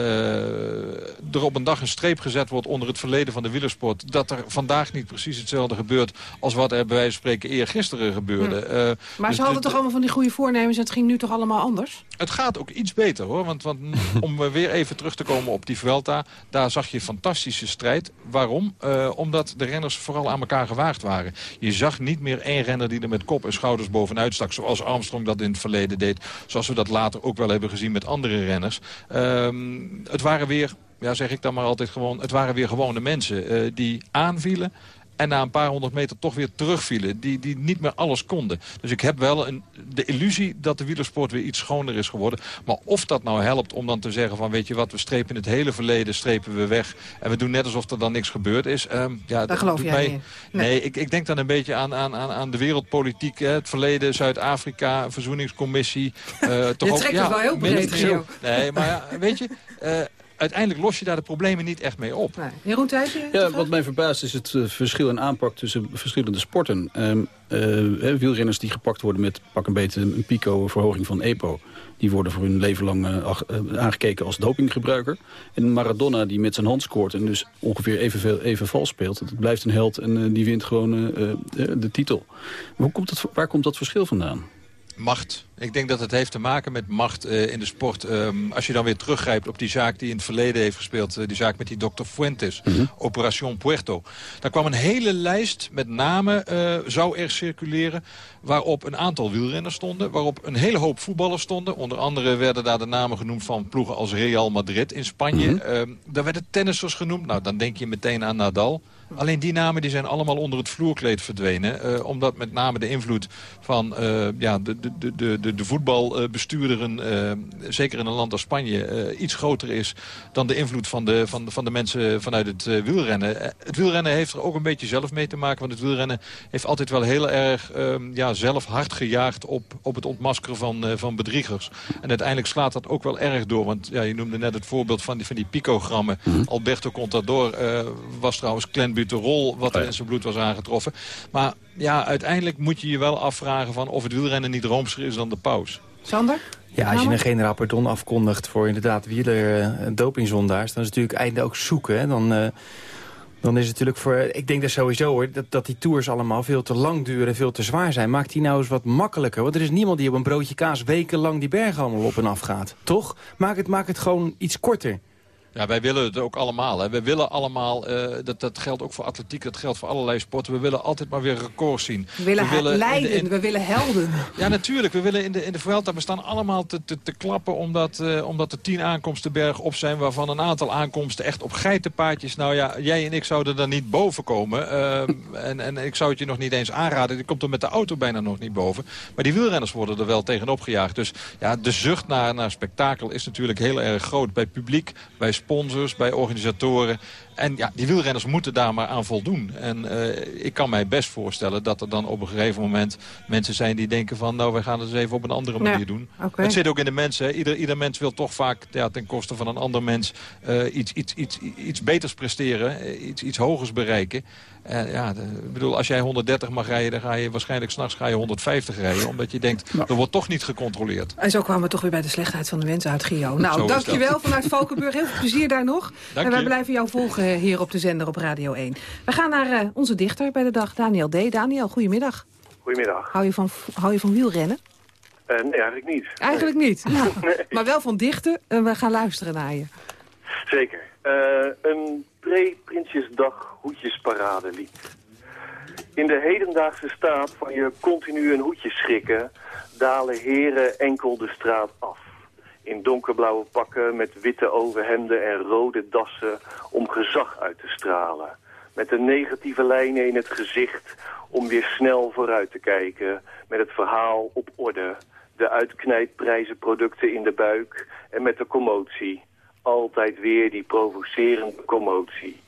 er op een dag een streep gezet wordt... onder het verleden van de wielersport... dat er vandaag niet precies hetzelfde gebeurt... als wat er bij wijze van spreken eergisteren gebeurde. Hm. Eh, Maar dus ze hadden de- toch allemaal van die goede voornemens... en het ging nu toch allemaal anders? het gaat ook iets beter hoor. Want, want om weer even terug te komen op die Vuelta. Daar zag je fantastische strijd. Waarom? Eh, omdat de renners vooral aan elkaar gewaagd waren. Je zag niet meer één renner die er met kop en schouders bovenuit stak. Zoals Armstrong dat in het verleden deed. Zoals we dat later ook wel hebben gezien met andere renners. Ehm, het waren weer, ja zeg ik dan maar altijd gewoon. Het waren weer gewone mensen eh, die aanvielen. En na een paar honderd meter toch weer terugvielen. Die, die niet meer alles konden. Dus ik heb wel een, de illusie dat de wielersport weer iets schoner is geworden. Maar of dat nou helpt om dan te zeggen van... weet je wat, we strepen het hele verleden strepen we weg. En we doen net alsof er dan niks gebeurd is. Ehm, ja, dat geloof jij mij, niet. Nee, Nee. ik, ik denk dan een beetje aan, aan, aan, aan de wereldpolitiek. Hè, het verleden, Zuid-Afrika, verzoeningscommissie. eh, toch Je ook, trekt wel heel breed. Nee, maar ja, weet je... eh, uiteindelijk los je daar de problemen niet echt mee op. Jeroen Thijssen? Ja, wat mij verbaast is het eh, verschil in aanpak tussen verschillende sporten. Ehm, eh, wielrenners die gepakt worden met pak een beetje een pico verhoging van EPO. Die worden voor hun leven lang eh, ach- aangekeken als dopinggebruiker. En Maradona die met zijn hand scoort en dus ongeveer evenveel, even vals speelt. Dat blijft een held en die wint gewoon eh, eh, de titel. Maar hoe komt dat, waar komt dat verschil vandaan? Macht. Ik denk dat het heeft te maken met macht eh, in de sport. Ehm, als je dan weer teruggrijpt op die zaak die in het verleden heeft gespeeld. eh, die zaak met die dokter Fuentes. Operation Puerto. Daar kwam een hele lijst met namen eh, zou er circuleren. Waarop een aantal wielrenners stonden. Waarop een hele hoop voetballers stonden. Onder andere werden daar de namen genoemd van ploegen als Real Madrid in Spanje. Ehm, daar werden tennissers genoemd. Nou, dan denk je meteen aan Nadal. Alleen die namen die zijn allemaal onder het vloerkleed verdwenen. omdat met name de invloed van eh, ja, de, de, de, de, de, de voetbalbestuurderen... eh, zeker in een land als Spanje, eh, iets groter is... dan de invloed van de, van, van de mensen vanuit het eh, wielrennen. Het wielrennen heeft er ook een beetje zelf mee te maken. Want het wielrennen heeft altijd wel heel erg ehm, ja, zelf hard gejaagd... op, op het ontmaskeren van, van bedriegers. En uiteindelijk slaat dat ook wel erg door. Want ja, je noemde net het voorbeeld van die, van die picogrammen. Alberto Contador was trouwens clenbuterol... wat er in zijn bloed was aangetroffen. Maar ja, uiteindelijk moet je je wel afvragen... van of het wielrennen niet roomser is dan de paus. Sander? Ja, als je een generaal pardon afkondigt voor inderdaad wieler eh, dopingzondaars... dan is het natuurlijk einde ook zoeken. Hè? Dan, eh, dan is het natuurlijk voor... Ik denk dat sowieso hoor, dat, dat die tours allemaal veel te lang duren... en veel te zwaar zijn. Maakt die nou eens wat makkelijker. Want er is niemand die op een broodje kaas wekenlang die bergen allemaal op en af gaat. Toch? Maak het, maak het gewoon iets korter. Ja, wij willen het ook allemaal. Hè. We willen allemaal, eh, dat, dat geldt ook voor atletiek, dat geldt voor allerlei sporten. We willen altijd maar weer records zien. We willen, de- leiden, in- we willen helden. Ja, natuurlijk. We willen in de, in de Vuelta, we staan allemaal te, te, te klappen... Omdat, eh, omdat er tien aankomsten berg op zijn... waarvan een aantal aankomsten echt op geitenpaadjes... Nou ja, jij en ik zouden er niet boven komen. Ehm, en, en ik zou het je nog niet eens aanraden. Die komt er met de auto bijna nog niet boven. Maar die wielrenners worden er wel tegenop gejaagd. Dus ja, de zucht naar, naar spektakel is natuurlijk heel erg groot. Bij publiek, bij sponsors, bij organisatoren. En ja, die wielrenners moeten daar maar aan voldoen. En eh, ik kan mij best voorstellen dat er dan op een gegeven moment mensen zijn die denken van... nou, wij gaan het eens even op een andere Ja, manier doen. Het zit ook in de mensen. Ieder, ieder mens wil toch vaak ja, ten koste van een ander mens eh, iets, iets, iets, iets beters presteren. eh, iets, iets hogers bereiken. En ja, de- ik bedoel, als jij 130 mag rijden, dan ga je waarschijnlijk s'nachts 150 rijden. Omdat je denkt, er wordt toch niet gecontroleerd. En zo kwamen we toch weer bij de slechtheid van de mensen uit, Gio. Nou, dankjewel dat. vanuit Valkenburg. Heel veel plezier daar nog. Dank en wij je. blijven jou volgen hier op de zender op Radio 1. We gaan naar eh, onze dichter bij de dag, Daniel D. Daniel, goedemiddag. Goedemiddag. Hou je van, hou je van wielrennen? Eh, nee, eigenlijk niet. Eigenlijk niet. Nou, Maar wel van dichten. En we gaan luisteren naar je. Zeker. Eh, een pre-Prinsjesdag hoedjesparade lied. In de hedendaagse staat van je continu een hoedje schikken... dalen heren enkel de straat af. In donkerblauwe pakken met witte overhemden en rode dassen... om gezag uit te stralen. Met de negatieve lijnen in het gezicht om weer snel vooruit te kijken... met het verhaal op orde, de uitknijprijzenproducten in de buik... en met de commotie, altijd weer die provocerende commotie.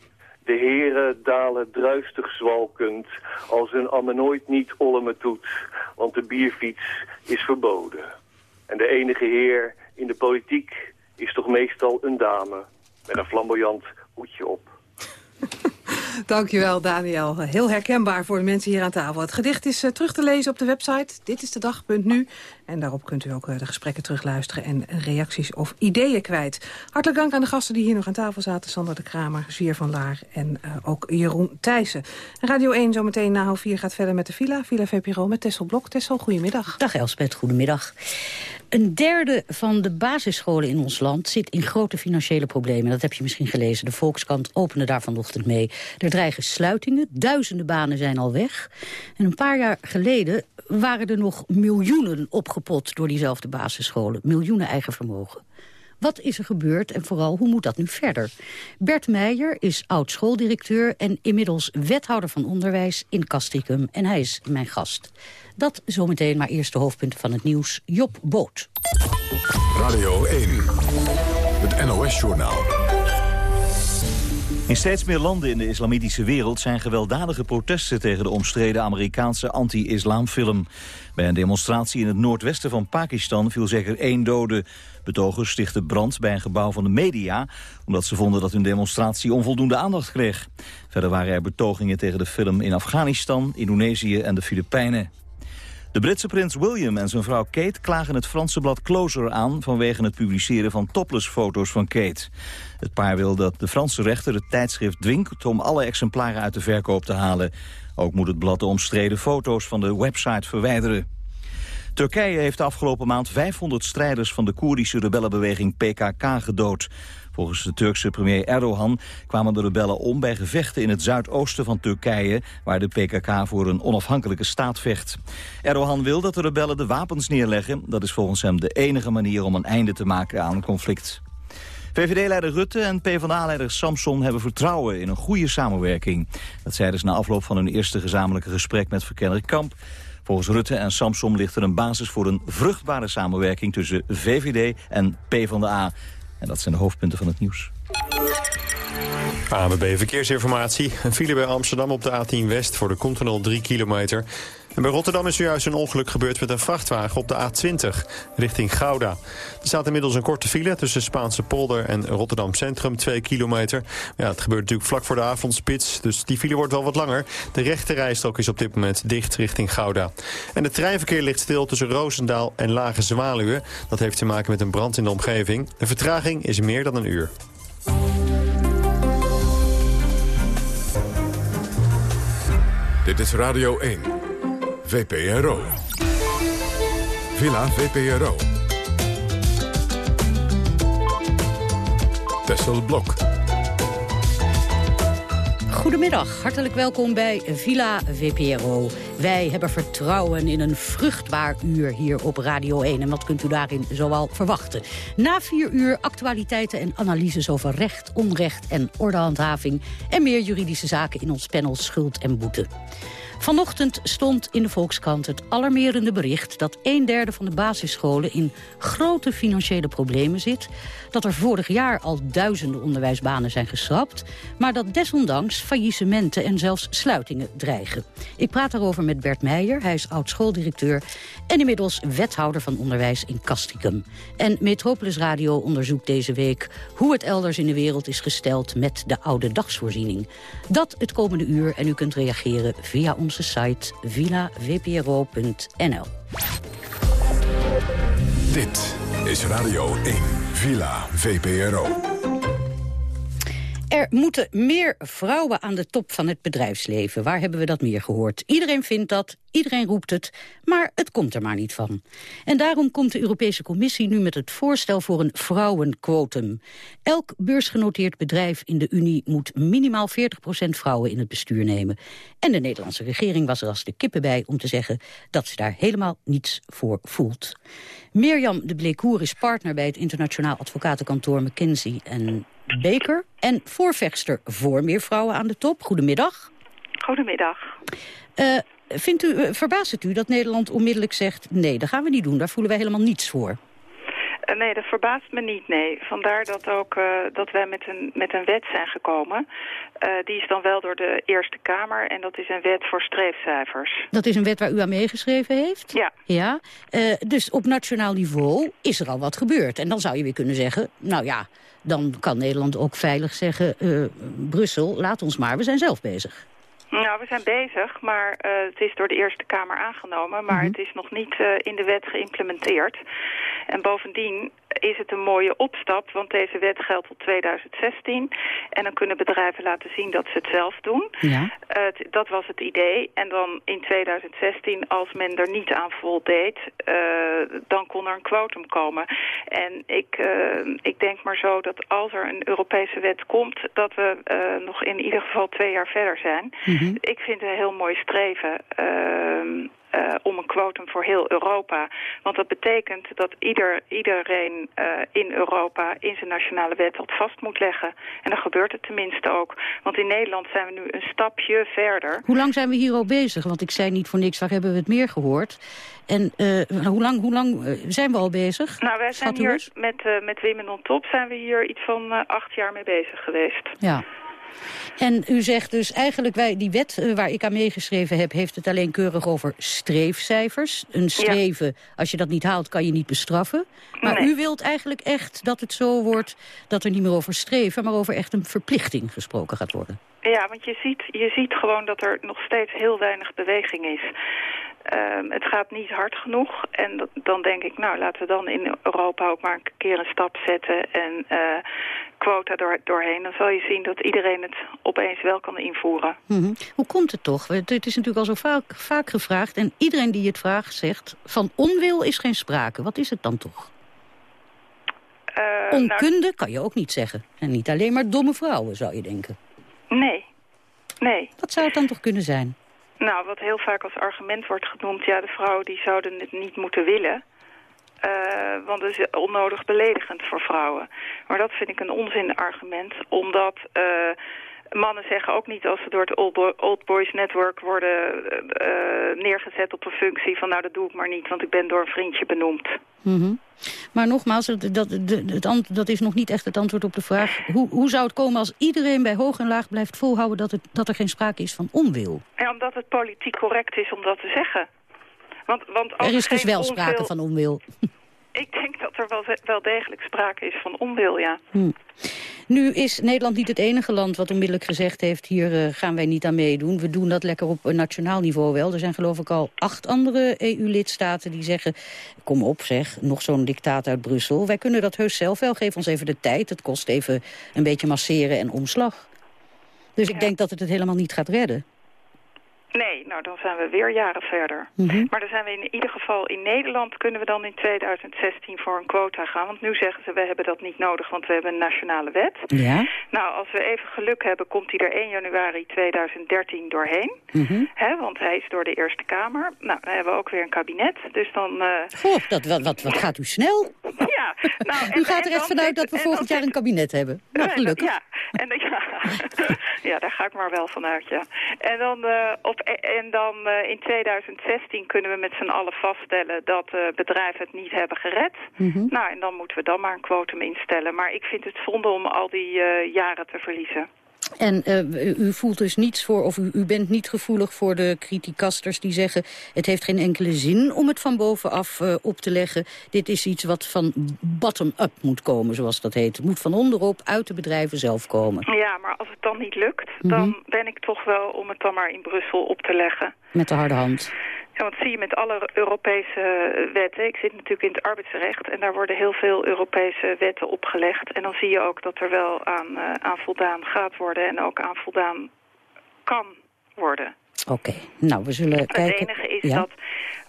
De heren dalen druistig zwalkend als een amme nooit niet olleme toet, want de bierfiets is verboden. En de enige heer in de politiek is toch meestal een dame met een flamboyant hoedje op. Dankjewel, Daniel. Heel herkenbaar voor de mensen hier aan tafel. Het gedicht is uh, terug te lezen op de website Dit is de dag.nu. En daarop kunt u ook uh, de gesprekken terugluisteren en reacties of ideeën kwijt. Hartelijk dank aan de gasten die hier nog aan tafel zaten. Sander de Kramer, Zwier van Laar en uh, ook Jeroen Thijssen. Radio 1 zometeen na half 4 gaat verder met de Villa. Villa VPRO met Tessel Blok. Tessel, goedemiddag. Dag Elspet, goedemiddag. Een derde van de basisscholen in ons land zit in grote financiële problemen. Dat heb je misschien gelezen. De Volkskrant opende daar vanochtend mee. Er dreigen sluitingen, duizenden banen zijn al weg. En een paar jaar geleden waren er nog miljoenen opgepot door diezelfde basisscholen. Miljoenen eigen vermogen. Wat is er gebeurd en vooral hoe moet dat nu verder? Bert Meijer is oud-schooldirecteur en inmiddels wethouder van onderwijs in Castricum. En hij is mijn gast. Dat zometeen, maar eerst de hoofdpunten van het nieuws. Job Boot. Radio 1, het NOS-journaal. In steeds meer landen in de islamitische wereld zijn gewelddadige protesten tegen de omstreden Amerikaanse anti-islamfilm. Bij een demonstratie in het noordwesten van Pakistan viel zeker één dode. Betogers stichten brand bij een gebouw van de media... omdat ze vonden dat hun demonstratie onvoldoende aandacht kreeg. Verder waren er betogingen tegen de film in Afghanistan, Indonesië en de Filipijnen. De Britse prins William en zijn vrouw Kate klagen het Franse blad Closer aan... vanwege het publiceren van topless-foto's van Kate. Het paar wil dat de Franse rechter het tijdschrift dwingt... om alle exemplaren uit de verkoop te halen. Ook moet het blad de omstreden foto's van de website verwijderen. Turkije heeft afgelopen maand 500 strijders van de Koerdische rebellenbeweging PKK gedood. Volgens de Turkse premier Erdogan kwamen de rebellen om bij gevechten in het zuidoosten van Turkije, waar de PKK voor een onafhankelijke staat vecht. Erdogan wil dat de rebellen de wapens neerleggen. Dat is volgens hem de enige manier om een einde te maken aan het conflict. VVD-leider Rutte en PvdA-leider Samson hebben vertrouwen in een goede samenwerking. Dat zeiden ze na afloop van hun eerste gezamenlijke gesprek met verkenner Kamp. Volgens Rutte en Samson ligt er een basis voor een vruchtbare samenwerking tussen VVD en PvdA. En dat zijn de hoofdpunten van het nieuws. ANWB Verkeersinformatie. Een file bij Amsterdam op de A10 West voor de Continental 3 kilometer. Bij Rotterdam is zojuist een ongeluk gebeurd met een vrachtwagen op de A20 richting Gouda. Er staat inmiddels een korte file tussen Spaanse polder en Rotterdam Centrum, 2 kilometer. Ja, het gebeurt natuurlijk vlak voor de avondspits, dus die file wordt wel wat langer. De rechte rijstrook is op dit moment dicht richting Gouda. En het treinverkeer ligt stil tussen Roosendaal en Lage Zwaluwen. Dat heeft te maken met een brand in de omgeving. De vertraging is meer dan een uur. Dit is Radio 1. VPRO. Villa VPRO. Tessel Blok. Goedemiddag, hartelijk welkom bij Villa VPRO. Wij hebben vertrouwen in een vruchtbaar uur hier op Radio 1. En wat kunt u daarin zoal verwachten? Na vier uur actualiteiten en analyses over recht, onrecht en ordehandhaving... en meer juridische zaken in ons panel Schuld en Boete. Vanochtend stond in de Volkskrant het alarmerende bericht... dat een derde van de basisscholen in grote financiële problemen zit... dat er vorig jaar al duizenden onderwijsbanen zijn geschrapt... maar dat desondanks faillissementen en zelfs sluitingen dreigen. Ik praat daarover met Bert Meijer, hij is oud-schooldirecteur... en inmiddels wethouder van onderwijs in Castricum. En Metropolis Radio onderzoekt deze week... hoe het elders in de wereld is gesteld met de oude dagsvoorziening. Dat het komende uur en u kunt reageren via onze site villavpro.nl. Dit is Radio 1, Villa VPRO. Er moeten meer vrouwen aan de top van het bedrijfsleven. Waar hebben we dat meer gehoord? Iedereen vindt dat, iedereen roept het, maar het komt er maar niet van. En daarom komt de Europese Commissie nu met het voorstel voor een vrouwenquotum. Elk beursgenoteerd bedrijf in de Unie moet minimaal 40% vrouwen in het bestuur nemen. En de Nederlandse regering was er als de kippen bij om te zeggen dat ze daar helemaal niets voor voelt. Mirjam de Bleekoer is partner bij het internationaal advocatenkantoor McKinsey en Baker. En voorvechter voor meer vrouwen aan de top. Goedemiddag. Goedemiddag. Uh, vindt u, uh, verbaast het u dat Nederland onmiddellijk zegt... nee, dat gaan we niet doen, daar voelen wij helemaal niets voor? Uh, nee, dat verbaast me niet, nee. Vandaar dat ook dat wij met een, met een wet zijn gekomen. Die is dan wel door de Eerste Kamer en dat is een wet voor streefcijfers. Dat is een wet waar u aan meegeschreven heeft? Ja. ja? dus op nationaal niveau is er al wat gebeurd. En dan zou je weer kunnen zeggen, nou ja, dan kan Nederland ook veilig zeggen... Brussel, laat ons maar, we zijn zelf bezig. Nou, we zijn bezig, maar uh, het is door de Eerste Kamer aangenomen... maar mm -hmm. het is nog niet uh, in de wet geïmplementeerd. En bovendien is het een mooie opstap, want deze wet geldt tot 2016. En dan kunnen bedrijven laten zien dat ze het zelf doen. Ja. Uh, dat was het idee. En dan in 2016, als men er niet aan voldeed, uh, dan kon er een quotum komen. En ik, uh, ik denk maar zo dat als er een Europese wet komt, dat we nog in ieder geval twee jaar verder zijn. Mm -hmm. Ik vind het een heel mooi streven. Uh, om een quotum voor heel Europa. Want dat betekent dat ieder, iedereen uh, in Europa in zijn nationale wet dat vast moet leggen. En dan gebeurt het tenminste ook. Want in Nederland zijn we nu een stapje verder. Hoe lang zijn we hier al bezig? Want ik zei niet voor niks, waar hebben we het meer gehoord? En uh, hoe lang, hoe lang zijn we al bezig? Nou, wij zijn hier met, met Women on Top zijn we hier iets van acht jaar mee bezig geweest. Ja. En u zegt dus eigenlijk, wij, die wet uh, waar ik aan meegeschreven heb... heeft het alleen keurig over streefcijfers. Een streven, ja. als je dat niet haalt, kan je niet bestraffen. Maar nee. u wilt eigenlijk echt dat het zo wordt... dat er niet meer over streven, maar over echt een verplichting gesproken gaat worden. Ja, want je ziet, je ziet gewoon dat er nog steeds heel weinig beweging is. Um, het gaat niet hard genoeg. En dat, dan denk ik, nou, laten we dan in Europa ook maar een keer een stap zetten en uh, quota door, doorheen. Dan zal je zien dat iedereen het opeens wel kan invoeren. Mm -hmm. Hoe komt het toch? Het is natuurlijk al zo vaak, vaak gevraagd. En iedereen die het vraagt zegt, van onwil is geen sprake. Wat is het dan toch? Uh, Onkunde nou, kan je ook niet zeggen. En niet alleen maar domme vrouwen, zou je denken. Nee, nee. Wat zou het dan toch kunnen zijn? Nou, wat heel vaak als argument wordt genoemd... ja, de vrouwen die zouden het niet moeten willen... Uh, want het is onnodig beledigend voor vrouwen. Maar dat vind ik een onzinargument, omdat... Uh, mannen zeggen ook niet als ze door het Old, Boy, Old Boys Network worden uh, neergezet op een functie van nou dat doe ik maar niet, want ik ben door een vriendje benoemd. Mm -hmm. Maar nogmaals, dat, dat, het, dat is nog niet echt het antwoord op de vraag. Hoe, hoe zou het komen als iedereen bij hoog en laag blijft volhouden dat, het, dat er geen sprake is van onwil? Ja, omdat het politiek correct is om dat te zeggen. Want, want er is dus wel onwil... sprake van onwil. Ik denk dat er wel, wel degelijk sprake is van onwil, ja. Hm. Nu is Nederland niet het enige land wat onmiddellijk gezegd heeft... hier uh, gaan wij niet aan meedoen. We doen dat lekker op nationaal niveau wel. Er zijn geloof ik al acht andere EU-lidstaten die zeggen... kom op zeg, nog zo'n dictaat uit Brussel. Wij kunnen dat heus zelf wel. Geef ons even de tijd. Het kost even een beetje masseren en omslag. Dus ja. ik denk dat het het helemaal niet gaat redden. Nee, nou dan zijn we weer jaren verder. Mm -hmm. Maar dan zijn we in ieder geval in Nederland kunnen we dan in 2016 voor een quota gaan. Want nu zeggen ze we hebben dat niet nodig, want we hebben een nationale wet. Ja. Nou, als we even geluk hebben, komt hij er 1 januari 2013 doorheen. Mm -hmm. Hè, want hij is door de Eerste Kamer. Nou, dan hebben we ook weer een kabinet. Dus dan... Uh... Goh, dat, wat, wat, wat gaat u snel? Ja. Nou, en, u gaat er echt vanuit dat we volgend jaar een kabinet hebben. Nou, gelukkig. Ja, en, ja. ja, daar ga ik maar wel vanuit, ja. En dan uh, op en dan uh, in 2016 kunnen we met z'n allen vaststellen dat uh, bedrijven het niet hebben gered. Mm -hmm. Nou, en dan moeten we dan maar een quotum instellen. Maar ik vind het zonde om al die jaren te verliezen. En uh, u voelt dus niets voor, of u, u, bent niet gevoelig voor de criticasters die zeggen... het heeft geen enkele zin om het van bovenaf uh, op te leggen. Dit is iets wat van bottom-up moet komen, zoals dat heet. Het moet van onderop uit de bedrijven zelf komen. Ja, maar als het dan niet lukt, mm -hmm. dan ben ik toch wel om het dan maar in Brussel op te leggen. Met de harde hand. Ja, want zie je met alle Europese wetten. Ik zit natuurlijk in het arbeidsrecht en daar worden heel veel Europese wetten opgelegd. En dan zie je ook dat er wel aan, uh, aan voldaan gaat worden en ook aan voldaan kan worden. Oké, nou we zullen het kijken. Het enige is dat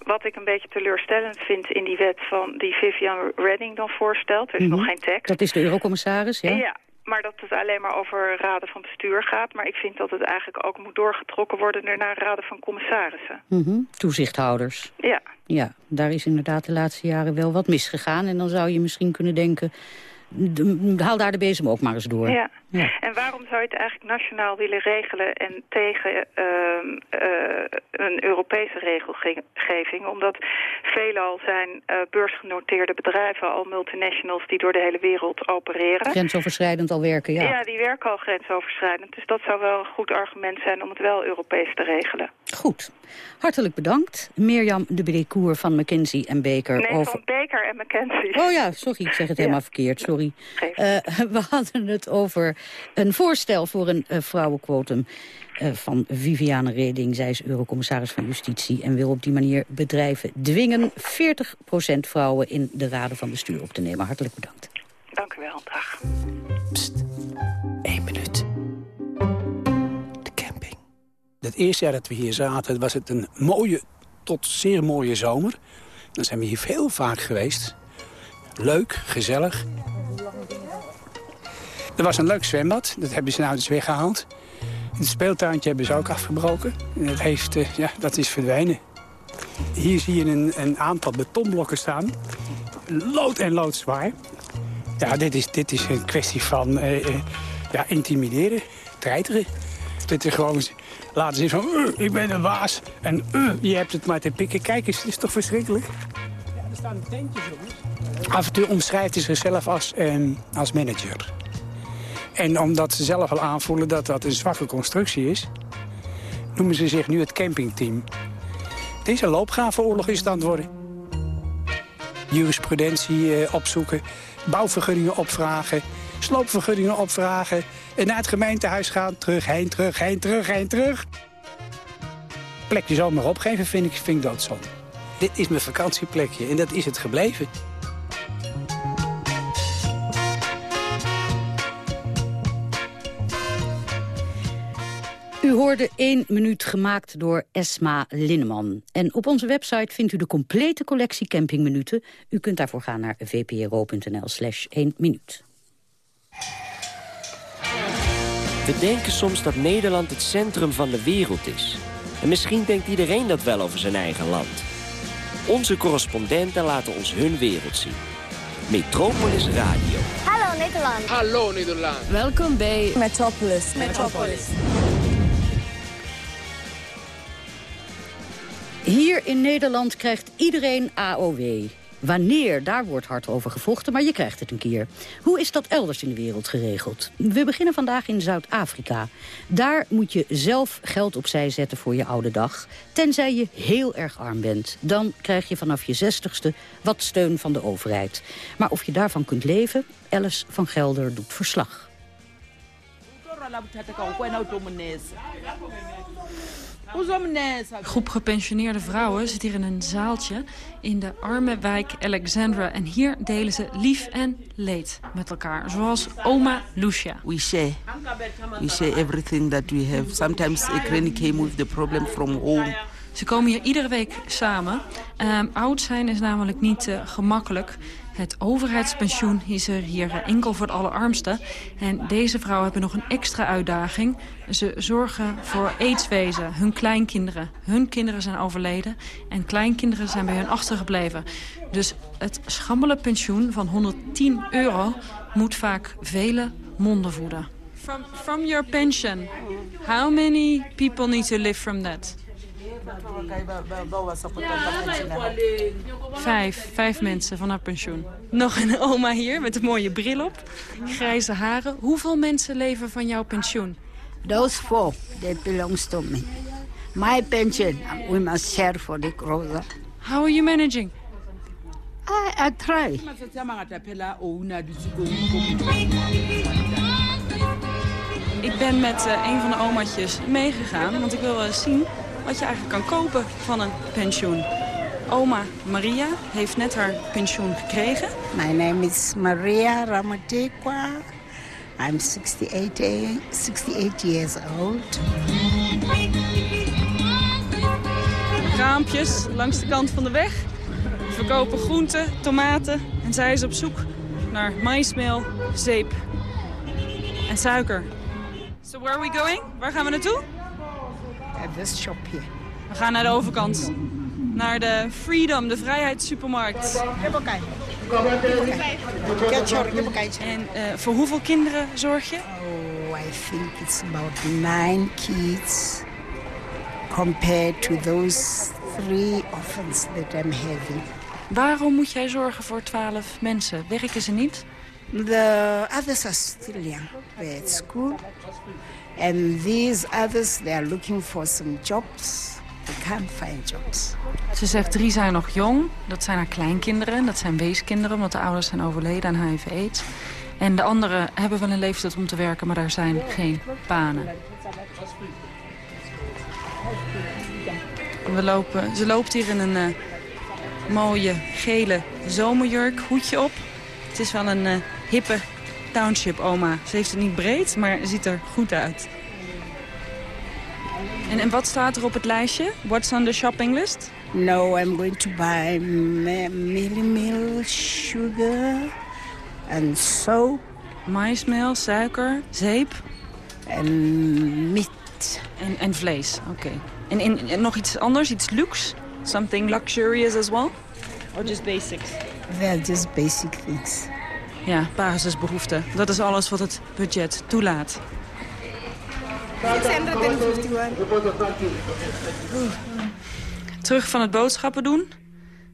wat ik een beetje teleurstellend vind in die wet van die Vivian Redding dan voorstelt. Er is nog Mhm. geen tekst. Dat is de eurocommissaris, ja? Ja, maar dat het alleen maar over raden van bestuur gaat. Maar ik vind dat het eigenlijk ook moet doorgetrokken worden naar raden van commissarissen. Mhm, Toezichthouders. Ja. Ja, daar is inderdaad de laatste jaren wel wat misgegaan. En dan zou je misschien kunnen denken... haal daar de bezem ook maar eens door. Ja. Ja. En waarom zou je het eigenlijk nationaal willen regelen en tegen ehm, eh, een Europese regelgeving? Omdat veelal zijn eh, beursgenoteerde bedrijven al multinationals die door de hele wereld opereren. Grensoverschrijdend al werken, ja. Ja, die werken al grensoverschrijdend. Dus dat zou wel een goed argument zijn om het wel Europees te regelen. Goed. Hartelijk bedankt. Mirjam de Brecour van McKinsey en Baker. Nee, over... van Baker en McKenzie. Oh ja, sorry, ik zeg het helemaal verkeerd, sorry. Eh, we hadden het over een voorstel voor een eh, vrouwenquotum eh, van Viviane Reding. Zij is eurocommissaris van Justitie en wil op die manier bedrijven dwingen 40% vrouwen in de raden van bestuur op te nemen. Hartelijk bedankt. Dank u wel, dag. Eén minuut. De camping. Het eerste jaar dat we hier zaten was het een mooie tot zeer mooie zomer. Dan zijn we hier veel vaak geweest. Leuk, gezellig. Er was een leuk zwembad, dat hebben ze nou dus weggehaald. Het speeltuintje hebben ze ook afgebroken. En dat, heeft, eh, ja, dat is verdwenen. Hier zie je een, een aantal betonblokken staan. Lood en loodzwaar. Ja, dit is, dit is een kwestie van eh, eh, ja, intimideren, treiteren. Dit is gewoon laten zien van, "Uh, ik ben een baas. En je hebt het maar te pikken. Kijk eens, dit is toch verschrikkelijk? Ja, er staan tentjes op. Af en toe omschrijft hij zichzelf als, eh, als manager. En omdat ze zelf al aanvoelen dat dat een zwakke constructie is... noemen ze zich nu het campingteam. Deze loopgravenoorlog is het aan worden. Jurisprudentie eh, opzoeken, bouwvergunningen opvragen... sloopvergunningen opvragen... en naar het gemeentehuis gaan, terug, heen, terug, heen, terug, heen, terug. Plekje zomaar opgeven vind ik, vind ik doodzonde. Dit is mijn vakantieplekje en dat is het gebleven. U hoorde één minuut gemaakt door Esma Linneman. En op onze website vindt u de complete collectie campingminuten. U kunt daarvoor gaan naar vpro.nl slash 1 minuut. We denken soms dat Nederland het centrum van de wereld is. En misschien denkt iedereen dat wel over zijn eigen land. Onze correspondenten laten ons hun wereld zien. Metropolis Radio. Hallo Nederland. Hallo Nederland. Welkom bij Metropolis. Metropolis. Hier in Nederland krijgt iedereen AOW. Wanneer, daar wordt hard over gevochten, maar je krijgt het een keer. Hoe is dat elders in de wereld geregeld? We beginnen vandaag in Zuid-Afrika. Daar moet je zelf geld opzij zetten voor je oude dag. Tenzij je heel erg arm bent. Dan krijg je vanaf je zestigste wat steun van de overheid. Maar of je daarvan kunt leven, Alice van Gelder doet verslag. Groep gepensioneerde vrouwen zit hier in een zaaltje in de arme wijk Alexandra. En hier delen ze lief en leed met elkaar. Zoals oma Lucia. We share. We share everything that we have. Sometimes a granny came with the problem from home. Ze komen hier iedere week samen. Ehm, oud zijn is namelijk niet eh, gemakkelijk. Het overheidspensioen is er hier enkel voor de allerarmsten. En deze vrouwen hebben nog een extra uitdaging. Ze zorgen voor aidswezen, hun kleinkinderen. Hun kinderen zijn overleden en kleinkinderen zijn bij hun achtergebleven. Dus het schammele pensioen van 110 euro moet vaak vele monden voeden. From your pension, how many people need to live from that? Vijf, vijf mensen van haar pensioen. Nog een oma hier met een mooie bril op, grijze haren. Hoeveel mensen leven van jouw pensioen? Those four, that belongs to me. My pension, we must share for the crowd. How are you managing? I, I try. Ik ben met eh, een van de omaatjes meegegaan, want ik wil eh, zien wat je eigenlijk kan kopen van een pensioen. Oma Maria heeft net haar pensioen gekregen. My name is Maria Ramatekwa. I'm 68, eh, 68 years old. Raampjes langs de kant van de weg. Verkopen groenten, tomaten en zij is op zoek naar maismeel, zeep en suiker. So where are we going? Waar gaan we naartoe? This shop here. We gaan naar de overkant. Naar de Freedom, de Vrijheidssupermarkt. En eh, voor hoeveel kinderen zorg je? Oh, I think it's about nine kids compared to those three orphans that I'm having. Waarom moet jij zorgen voor twaalf mensen? Werken ze niet? The others are still young. They're at school. And these others, they are looking for some jobs. They can't find jobs. Ze zegt drie zijn nog jong. Dat zijn haar kleinkinderen. Dat zijn weeskinderen, omdat de ouders zijn overleden aan HIV-AIDS. En de anderen hebben wel een leeftijd om te werken, maar daar zijn geen banen. We lopen, ze loopt hier in een eh, mooie gele zomerjurk, hoedje op. Het is wel een eh, hippe township oma. Ze heeft het niet breed, maar ziet er goed uit. En, en wat staat er op het lijstje? What's on the shopping list? No, I'm going to buy meal, sugar and soap. Maismeel, suiker, zeep. En meat. En, en vlees, oké. En, en, en nog iets anders, iets luxe? Something luxurious as well? Or just basics? They're just basic things. Ja, basisbehoeften. Dat is alles wat het budget toelaat. 651. Terug van het boodschappen doen.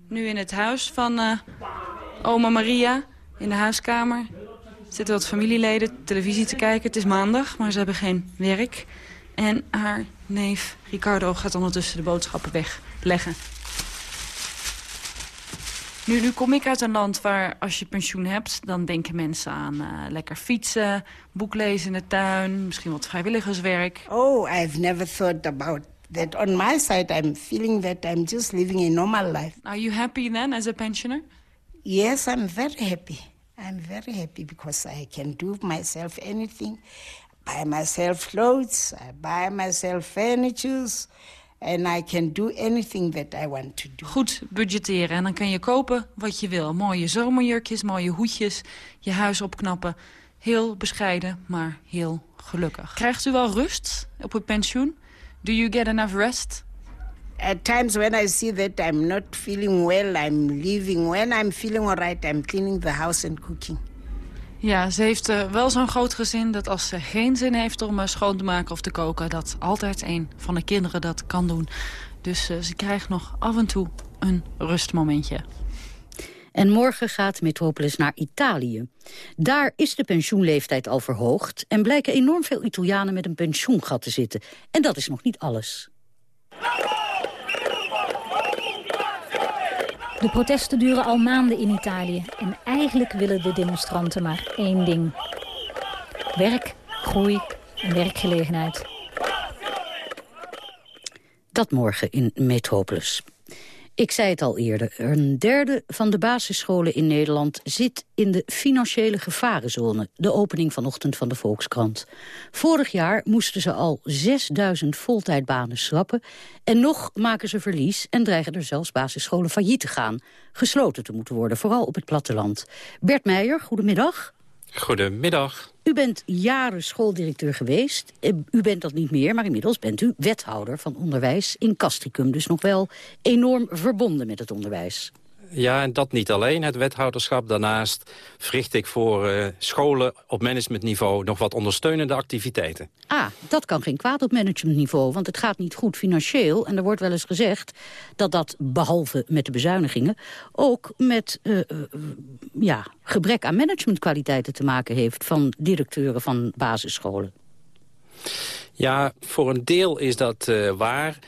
Nu in het huis van eh, oma Maria, in de huiskamer. Zitten wat familieleden televisie te kijken. Het is maandag, maar ze hebben geen werk. En haar neef Ricardo gaat ondertussen de boodschappen wegleggen. Nu, nu kom ik uit een land waar als je pensioen hebt... dan denken mensen aan eh, lekker fietsen, boek lezen in de tuin... misschien wat vrijwilligerswerk. Oh, I've never thought about that. On my side, I'm feeling that I'm just living a normal life. Are you happy then as a pensioner? Yes, I'm very happy. I'm very happy because I can do myself anything. Buy myself clothes, I buy myself furniture, and I can do anything that I want to do. Goed budgetteren en dan kan je kopen wat je wil. Mooie zomerjurkjes, mooie hoedjes, je huis opknappen. Heel bescheiden, maar heel gelukkig. Krijgt u wel rust op het pensioen? Do you get enough rest? At times when I see that I'm not feeling well, I'm leaving. When I'm feeling all right, I'm cleaning the house and cooking. Ja, ze heeft eh, wel zo'n groot gezin dat als ze geen zin heeft om eh, schoon te maken of te koken... dat altijd een van de kinderen dat kan doen. Dus eh, ze krijgt nog af en toe een rustmomentje. En morgen gaat Metropolis naar Italië. Daar is de pensioenleeftijd al verhoogd... en blijken enorm veel Italianen met een pensioengat te zitten. En dat is nog niet alles. De protesten duren al maanden in Italië. En eigenlijk willen de demonstranten maar één ding. Werk, groei en werkgelegenheid. Dat morgen in Metropolis. Ik zei het al eerder, een derde van de basisscholen in Nederland zit in de financiële gevarenzone. De opening vanochtend van de Volkskrant. Vorig jaar moesten ze al 6000 voltijdbanen schrappen. En nog maken ze verlies en dreigen er zelfs basisscholen failliet te gaan. Gesloten te moeten worden, vooral op het platteland. Bert Meijer, goedemiddag. Goedemiddag. U bent jaren schooldirecteur geweest. Eh, U bent dat niet meer, maar inmiddels bent u wethouder van onderwijs in Castricum. Dus nog wel enorm verbonden met het onderwijs. Ja, en dat niet alleen, het wethouderschap. Daarnaast verricht ik voor eh, scholen op managementniveau nog wat ondersteunende activiteiten. Ah, dat kan geen kwaad op managementniveau, want het gaat niet goed financieel. En er wordt wel eens gezegd dat dat, behalve met de bezuinigingen... ook met eh, eh, ja, gebrek aan managementkwaliteiten te maken heeft... van directeuren van basisscholen. Ja, voor een deel is dat waar.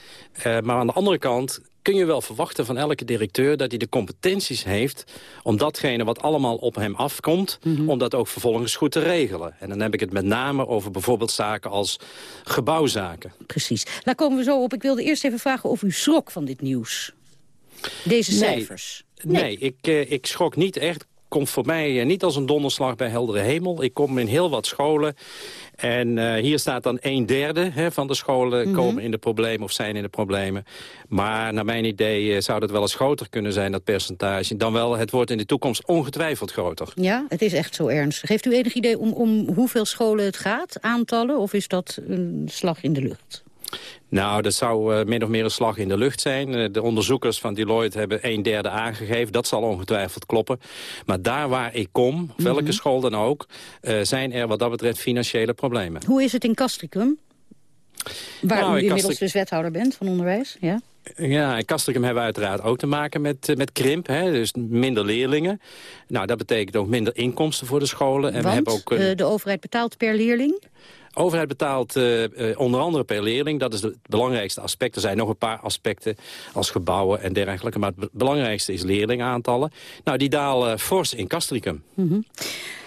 Maar aan de andere kant kun je wel verwachten van elke directeur... dat hij de competenties heeft om datgene wat allemaal op hem afkomt... Mhm. om dat ook vervolgens goed te regelen. En dan heb ik het met name over bijvoorbeeld zaken als gebouwzaken. Precies. Daar komen we zo op. Ik wilde eerst even vragen of u schrok van dit nieuws. Deze cijfers. Nee, ik, eh, ik schrok niet echt. Komt voor mij eh, niet als een donderslag bij heldere hemel. Ik kom in heel wat scholen. En eh, hier staat dan een derde hè, van de scholen Mhm. komen in de problemen of zijn in de problemen. Maar naar mijn idee eh, zou dat wel eens groter kunnen zijn, dat percentage. Dan wel, het wordt in de toekomst ongetwijfeld groter. Ja, het is echt zo ernstig. Heeft u enig idee om, om hoeveel scholen het gaat, aantallen? Of is dat een slag in de lucht? Nou, dat zou eh, min of meer een slag in de lucht zijn. Eh, de onderzoekers van Deloitte hebben een derde aangegeven. Dat zal ongetwijfeld kloppen. Maar daar waar ik kom, welke Mhm. school dan ook... eh, zijn er wat dat betreft financiële problemen. Hoe is het in Castricum? Waar Nou, u in inmiddels Castri- dus wethouder bent van onderwijs, ja? Ja, in Castricum hebben we uiteraard ook te maken met, met krimp. Hè? Dus minder leerlingen. Nou, dat betekent ook minder inkomsten voor de scholen. En we hebben ook een... de overheid betaalt per leerling? Overheid betaalt eh, eh, onder andere per leerling. Dat is het belangrijkste aspect. Er zijn nog een paar aspecten als gebouwen en dergelijke. Maar het be- belangrijkste is leerlingaantallen. Nou, die dalen fors in Castricum. Mhm.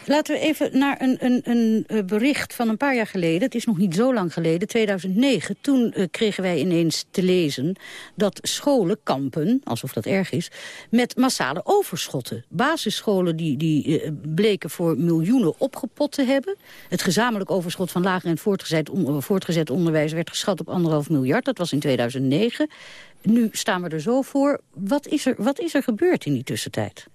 Laten we even naar een, een, een eh, bericht van een paar jaar geleden. Het is nog niet zo lang geleden, 2009. Toen eh, kregen wij ineens te lezen dat scholen kampen, alsof dat erg is... met massale overschotten. Basisscholen die, die eh, bleken voor miljoenen opgepot te hebben. Het gezamenlijk overschot van lager en voortgezet, voortgezet onderwijs... werd geschat op anderhalf miljard. Dat was in 2009. Nu staan we er zo voor. Wat is er, wat is er gebeurd in die tussentijd?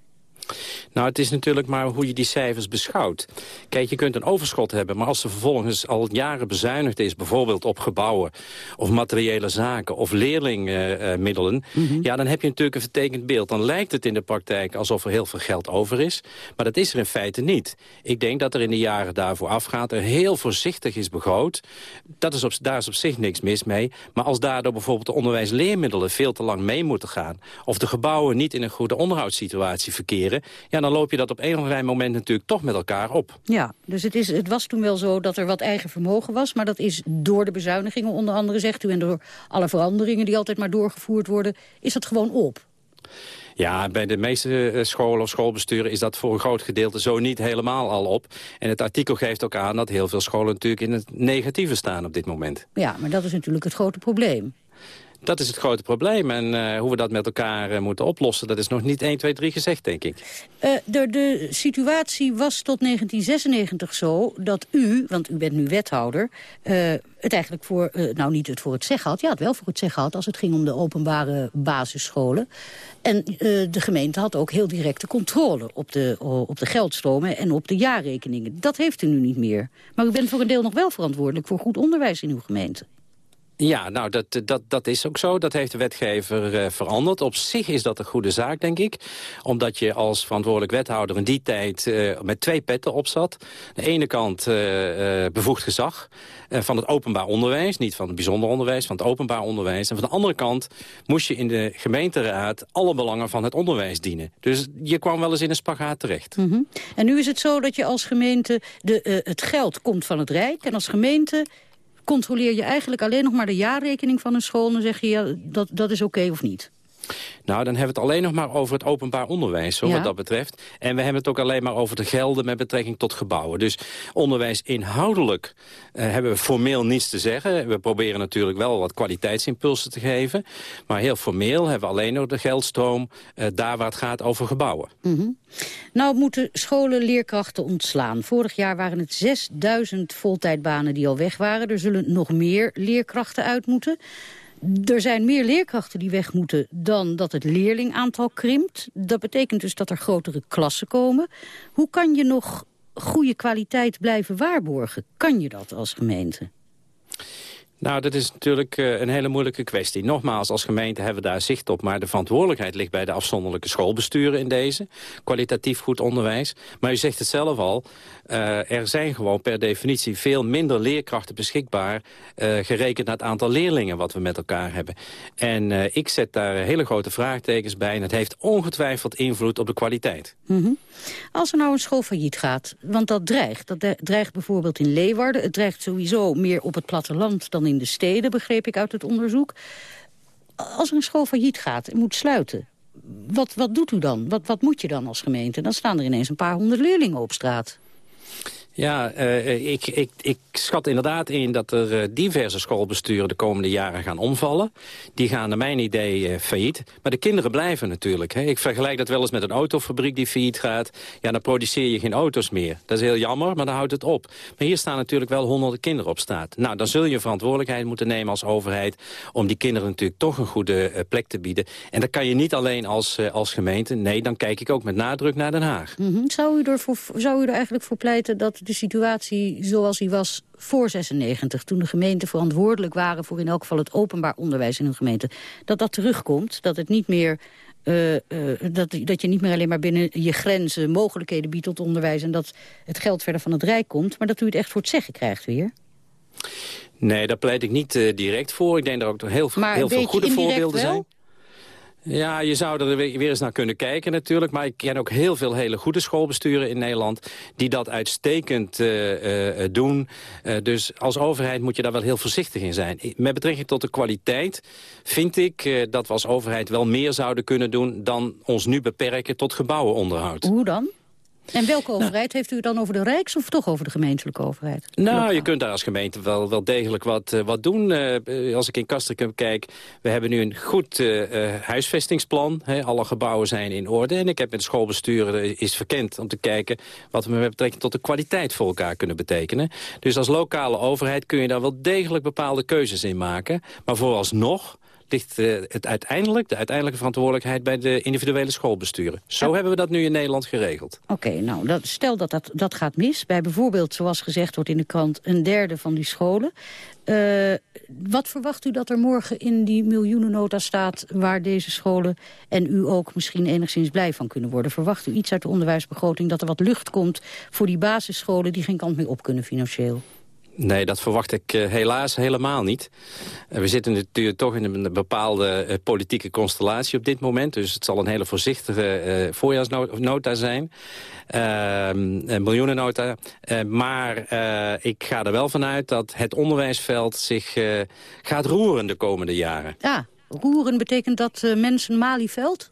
Nou, het is natuurlijk maar hoe je die cijfers beschouwt. Kijk, je kunt een overschot hebben, maar als er vervolgens al jaren bezuinigd is... bijvoorbeeld op gebouwen of materiële zaken of leerlingmiddelen... ja, dan heb je natuurlijk een vertekend beeld. Dan lijkt het in de praktijk alsof er heel veel geld over is. Maar dat is er in feite niet. Ik denk dat er in de jaren daarvoor afgaat er heel voorzichtig is begroot. Dat is op, daar is op zich niks mis mee. Maar als daardoor bijvoorbeeld de onderwijsleermiddelen veel te lang mee moeten gaan... of de gebouwen niet in een goede onderhoudssituatie verkeren... ja, dan loop je dat op een of ander moment natuurlijk toch met elkaar op. Ja, dus het, is, het was toen wel zo dat er wat eigen vermogen was... maar dat is door de bezuinigingen onder andere, zegt u... en door alle veranderingen die altijd maar doorgevoerd worden... is dat gewoon op. Ja, bij de meeste eh, scholen of schoolbesturen is dat voor een groot gedeelte zo niet helemaal al op. En het artikel geeft ook aan dat heel veel scholen natuurlijk in het negatieve staan op dit moment. Ja, maar dat is natuurlijk het grote probleem. Dat is het grote probleem. En eh, hoe we dat met elkaar eh, moeten oplossen, dat is nog niet 1, 2, 3 gezegd, denk ik. Eh, de, de situatie was tot 1996 zo dat u, want u bent nu wethouder... het eigenlijk voor, nou niet het voor het zeggen had... ja, het wel voor het zeggen had als het ging om de openbare basisscholen. En de gemeente had ook heel directe controle op de, op de geldstromen... en op de jaarrekeningen. Dat heeft u nu niet meer. Maar u bent voor een deel nog wel verantwoordelijk... voor goed onderwijs in uw gemeente. Ja, nou, dat, dat, dat is ook zo. Dat heeft de wetgever eh, veranderd. Op zich is dat een goede zaak, denk ik. Omdat je als verantwoordelijk wethouder in die tijd eh, met twee petten op zat. De ene kant eh, bevoegd gezag van het openbaar onderwijs. Niet van het bijzonder onderwijs, van het openbaar onderwijs. En van de andere kant moest je in de gemeenteraad alle belangen van het onderwijs dienen. Dus je kwam wel eens in een spagaat terecht. Mhm. En nu is het zo dat je als gemeente... De, het geld komt van het Rijk en als gemeente controleer je eigenlijk alleen nog maar de jaarrekening van een school... en dan zeg je, ja, dat, dat is oké of niet. Nou, dan hebben we het alleen nog maar over het openbaar onderwijs, zo Ja. wat dat betreft. En we hebben het ook alleen maar over de gelden met betrekking tot gebouwen. Dus onderwijs inhoudelijk eh, hebben we formeel niets te zeggen. We proberen natuurlijk wel wat kwaliteitsimpulsen te geven. Maar heel formeel hebben we alleen nog de geldstroom eh, daar waar het gaat over gebouwen. Mhm. Nou moeten scholen leerkrachten ontslaan. Vorig jaar waren het 6000 voltijdbanen die al weg waren. Er zullen nog meer leerkrachten uit moeten. Er zijn meer leerkrachten die weg moeten dan dat het leerlingaantal krimpt. Dat betekent dus dat er grotere klassen komen. Hoe kan je nog goede kwaliteit blijven waarborgen? Kan je dat als gemeente? Nou, dat is natuurlijk eh, een hele moeilijke kwestie. Nogmaals, als gemeente hebben we daar zicht op... maar de verantwoordelijkheid ligt bij de afzonderlijke schoolbesturen in deze. Kwalitatief goed onderwijs. Maar u zegt het zelf al, eh, er zijn gewoon per definitie... veel minder leerkrachten beschikbaar... eh, gerekend naar het aantal leerlingen wat we met elkaar hebben. En ik zet daar hele grote vraagtekens bij... en het heeft ongetwijfeld invloed op de kwaliteit. Mhm. Als er nou een school failliet gaat, want dat dreigt. Dat dreigt bijvoorbeeld in Leeuwarden. Het dreigt sowieso meer op het platteland dan in de steden, begreep ik uit het onderzoek. als er een school failliet gaat en moet sluiten... Wat, wat doet u dan? Wat, wat moet je dan als gemeente? Dan staan er ineens een paar honderd leerlingen op straat. Ja, uh, ik, ik, ik schat inderdaad in dat er uh, diverse schoolbesturen de komende jaren gaan omvallen. Die gaan naar mijn idee uh, failliet. Maar de kinderen blijven natuurlijk. Hè. Ik vergelijk dat wel eens met een autofabriek die failliet gaat. Ja, dan produceer je geen auto's meer. Dat is heel jammer, maar dan houdt het op. Maar hier staan natuurlijk wel honderden kinderen op straat. Nou, dan zul je verantwoordelijkheid moeten nemen als overheid... om die kinderen natuurlijk toch een goede plek te bieden. En dat kan je niet alleen als, als gemeente. Nee, dan kijk ik ook met nadruk naar Den Haag. -hmm. zou, u er voor, zou u er eigenlijk voor pleiten dat de situatie zoals die was voor 96... toen de gemeenten verantwoordelijk waren voor in elk geval het openbaar onderwijs in hun gemeente... dat dat terugkomt, dat het niet meer... Uh, uh, dat, dat je niet meer alleen maar binnen je grenzen mogelijkheden biedt tot onderwijs... en dat het geld verder van het Rijk komt, maar dat u het echt voor het zeggen krijgt weer? Nee, daar pleit ik niet uh, direct voor. Ik denk dat er ook heel, heel veel goede voorbeelden wel? zijn. Ja, je zou er weer eens naar kunnen kijken natuurlijk. Maar ik ken ook heel veel hele goede schoolbesturen in Nederland... die dat uitstekend uh, uh, doen. Uh, dus als overheid moet je daar wel heel voorzichtig in zijn. Met betrekking tot de kwaliteit vind ik dat we als overheid wel meer zouden kunnen doen... dan ons nu beperken tot gebouwenonderhoud. Hoe dan? En welke overheid? Heeft u het dan over de Rijks of toch over de gemeentelijke overheid? Nou, je kunt daar als gemeente wel, wel degelijk wat, uh, wat doen. Uh, als ik in Kastrikum kijk, we hebben nu een goed uh, huisvestingsplan. Hè. Alle gebouwen zijn in orde. En ik heb met schoolbesturen is verkend om te kijken... wat we met betrekking tot de kwaliteit voor elkaar kunnen betekenen. Dus als lokale overheid kun je daar wel degelijk bepaalde keuzes in maken. Maar vooralsnog ligt uh, het uiteindelijk, de uiteindelijke verantwoordelijkheid bij de individuele schoolbesturen. Zo ja. hebben we dat nu in Nederland geregeld. Oké, okay, nou, dat, stel dat, dat dat gaat mis. Bij bijvoorbeeld, zoals gezegd wordt in de krant, een derde van die scholen. Uh, wat verwacht u dat er morgen in die miljoenennota staat... waar deze scholen en u ook misschien enigszins blij van kunnen worden? Verwacht u iets uit de onderwijsbegroting dat er wat lucht komt... voor die basisscholen die geen kant meer op kunnen financieel? Nee, dat verwacht ik uh, helaas helemaal niet. Uh, we zitten natuurlijk toch in een bepaalde uh, politieke constellatie op dit moment. Dus het zal een hele voorzichtige voorjaarsnota zijn. Ehm, een miljoenennota. maar ik ga er wel vanuit dat het onderwijsveld zich gaat roeren de komende jaren. Ja, roeren betekent dat mensen Malieveld?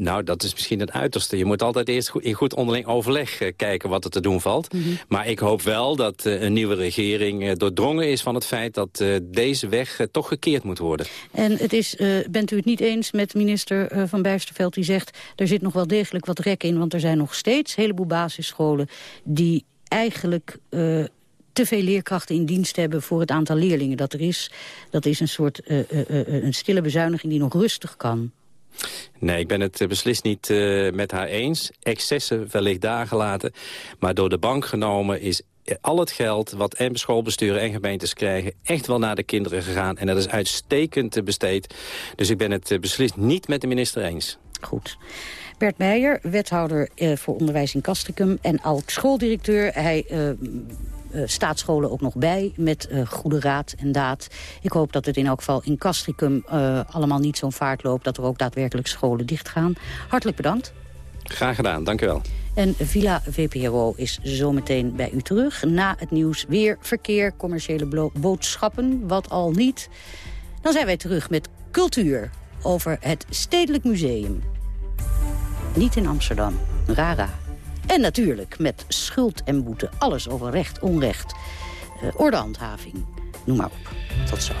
Nou, dat is misschien het uiterste. Je moet altijd eerst in goed onderling overleg uh, kijken wat er te doen valt. Mm -hmm. Maar ik hoop wel dat uh, een nieuwe regering uh, doordrongen is van het feit... dat deze weg toch gekeerd moet worden. En het is, bent u het niet eens met minister Van Bijsterveld die zegt... er zit nog wel degelijk wat rek in, want er zijn nog steeds... een heleboel basisscholen die eigenlijk te veel leerkrachten in dienst hebben voor het aantal leerlingen dat er is. Dat is een soort een stille bezuiniging die nog rustig kan. Nee, ik ben het beslist niet uh, met haar eens. Excessen wellicht daar gelaten. Maar door de bank genomen is al het geld wat en schoolbesturen en gemeentes krijgen... echt wel naar de kinderen gegaan. En dat is uitstekend besteed. Dus ik ben het beslist niet met de minister eens. Goed. Bert Meijer, wethouder voor onderwijs in Castricum en ook schooldirecteur. Hij staatsscholen ook nog bij met uh, goede raad en daad. Ik hoop dat het in elk geval in Castricum uh, allemaal niet zo'n vaart loopt... dat er ook daadwerkelijk scholen dichtgaan. Hartelijk bedankt. Graag gedaan, dank u wel. En Villa VPRO is zometeen bij u terug. Na het nieuws weer verkeer, commerciële boodschappen, wat al niet. Dan zijn wij terug met cultuur over het Stedelijk Museum. Niet in Amsterdam, Rara. En natuurlijk met schuld en boete. Alles over recht, onrecht, uh, ordehandhaving. Noem maar op. Tot zo.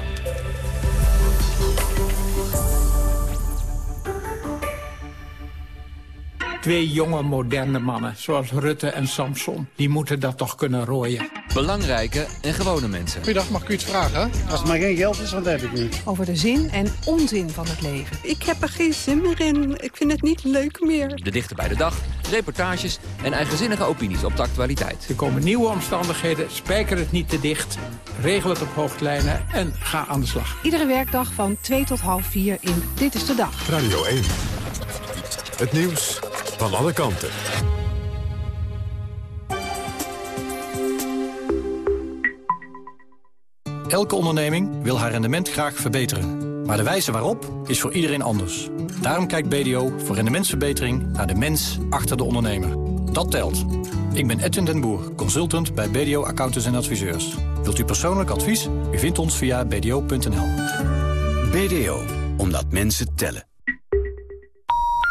Twee jonge, moderne mannen, zoals Rutte en Samson. Die moeten dat toch kunnen rooien. Belangrijke en gewone mensen. Goedendag, mag ik u iets vragen? Als het maar geen geld is, want dat heb ik niet. Over de zin en onzin van het leven. Ik heb er geen zin meer in. Ik vind het niet leuk meer. De dichter bij de dag, reportages en eigenzinnige opinies op de actualiteit. Er komen nieuwe omstandigheden, spijker het niet te dicht. Regel het op hoofdlijnen en ga aan de slag. Iedere werkdag van 2 tot half 4 in Dit is de Dag. Radio 1. Het nieuws van alle kanten. Elke onderneming wil haar rendement graag verbeteren. Maar de wijze waarop is voor iedereen anders. Daarom kijkt BDO voor rendementsverbetering naar de mens achter de ondernemer. Dat telt. Ik ben Edwin den Boer, consultant bij BDO Accountants en Adviseurs. Wilt u persoonlijk advies? U vindt ons via bdo.nl. BDO, omdat mensen tellen.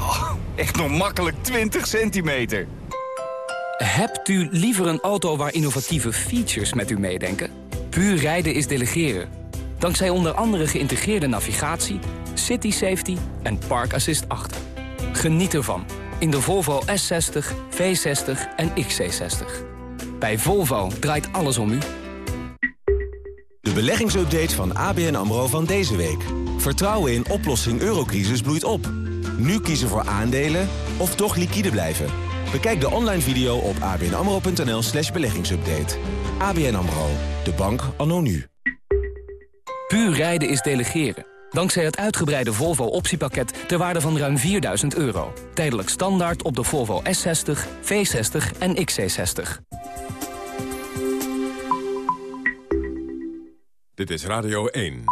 Oh, echt nog makkelijk 20 centimeter. Hebt u liever een auto waar innovatieve features met u meedenken? Puur rijden is delegeren. Dankzij onder andere geïntegreerde navigatie, city safety en park assist 8. Geniet ervan in de Volvo S60, V60 en XC60. Bij Volvo draait alles om u. De beleggingsupdate van ABN AMRO van deze week. Vertrouwen in oplossing eurocrisis bloeit op. Nu kiezen voor aandelen of toch liquide blijven. Bekijk de online video op abnamro.nl slash beleggingsupdate. ABN AMRO, de bank anno nu. Puur rijden is delegeren. Dankzij het uitgebreide Volvo optiepakket ter waarde van ruim 4000 euro. Tijdelijk standaard op de Volvo S60, V60 en XC60. Dit is Radio 1.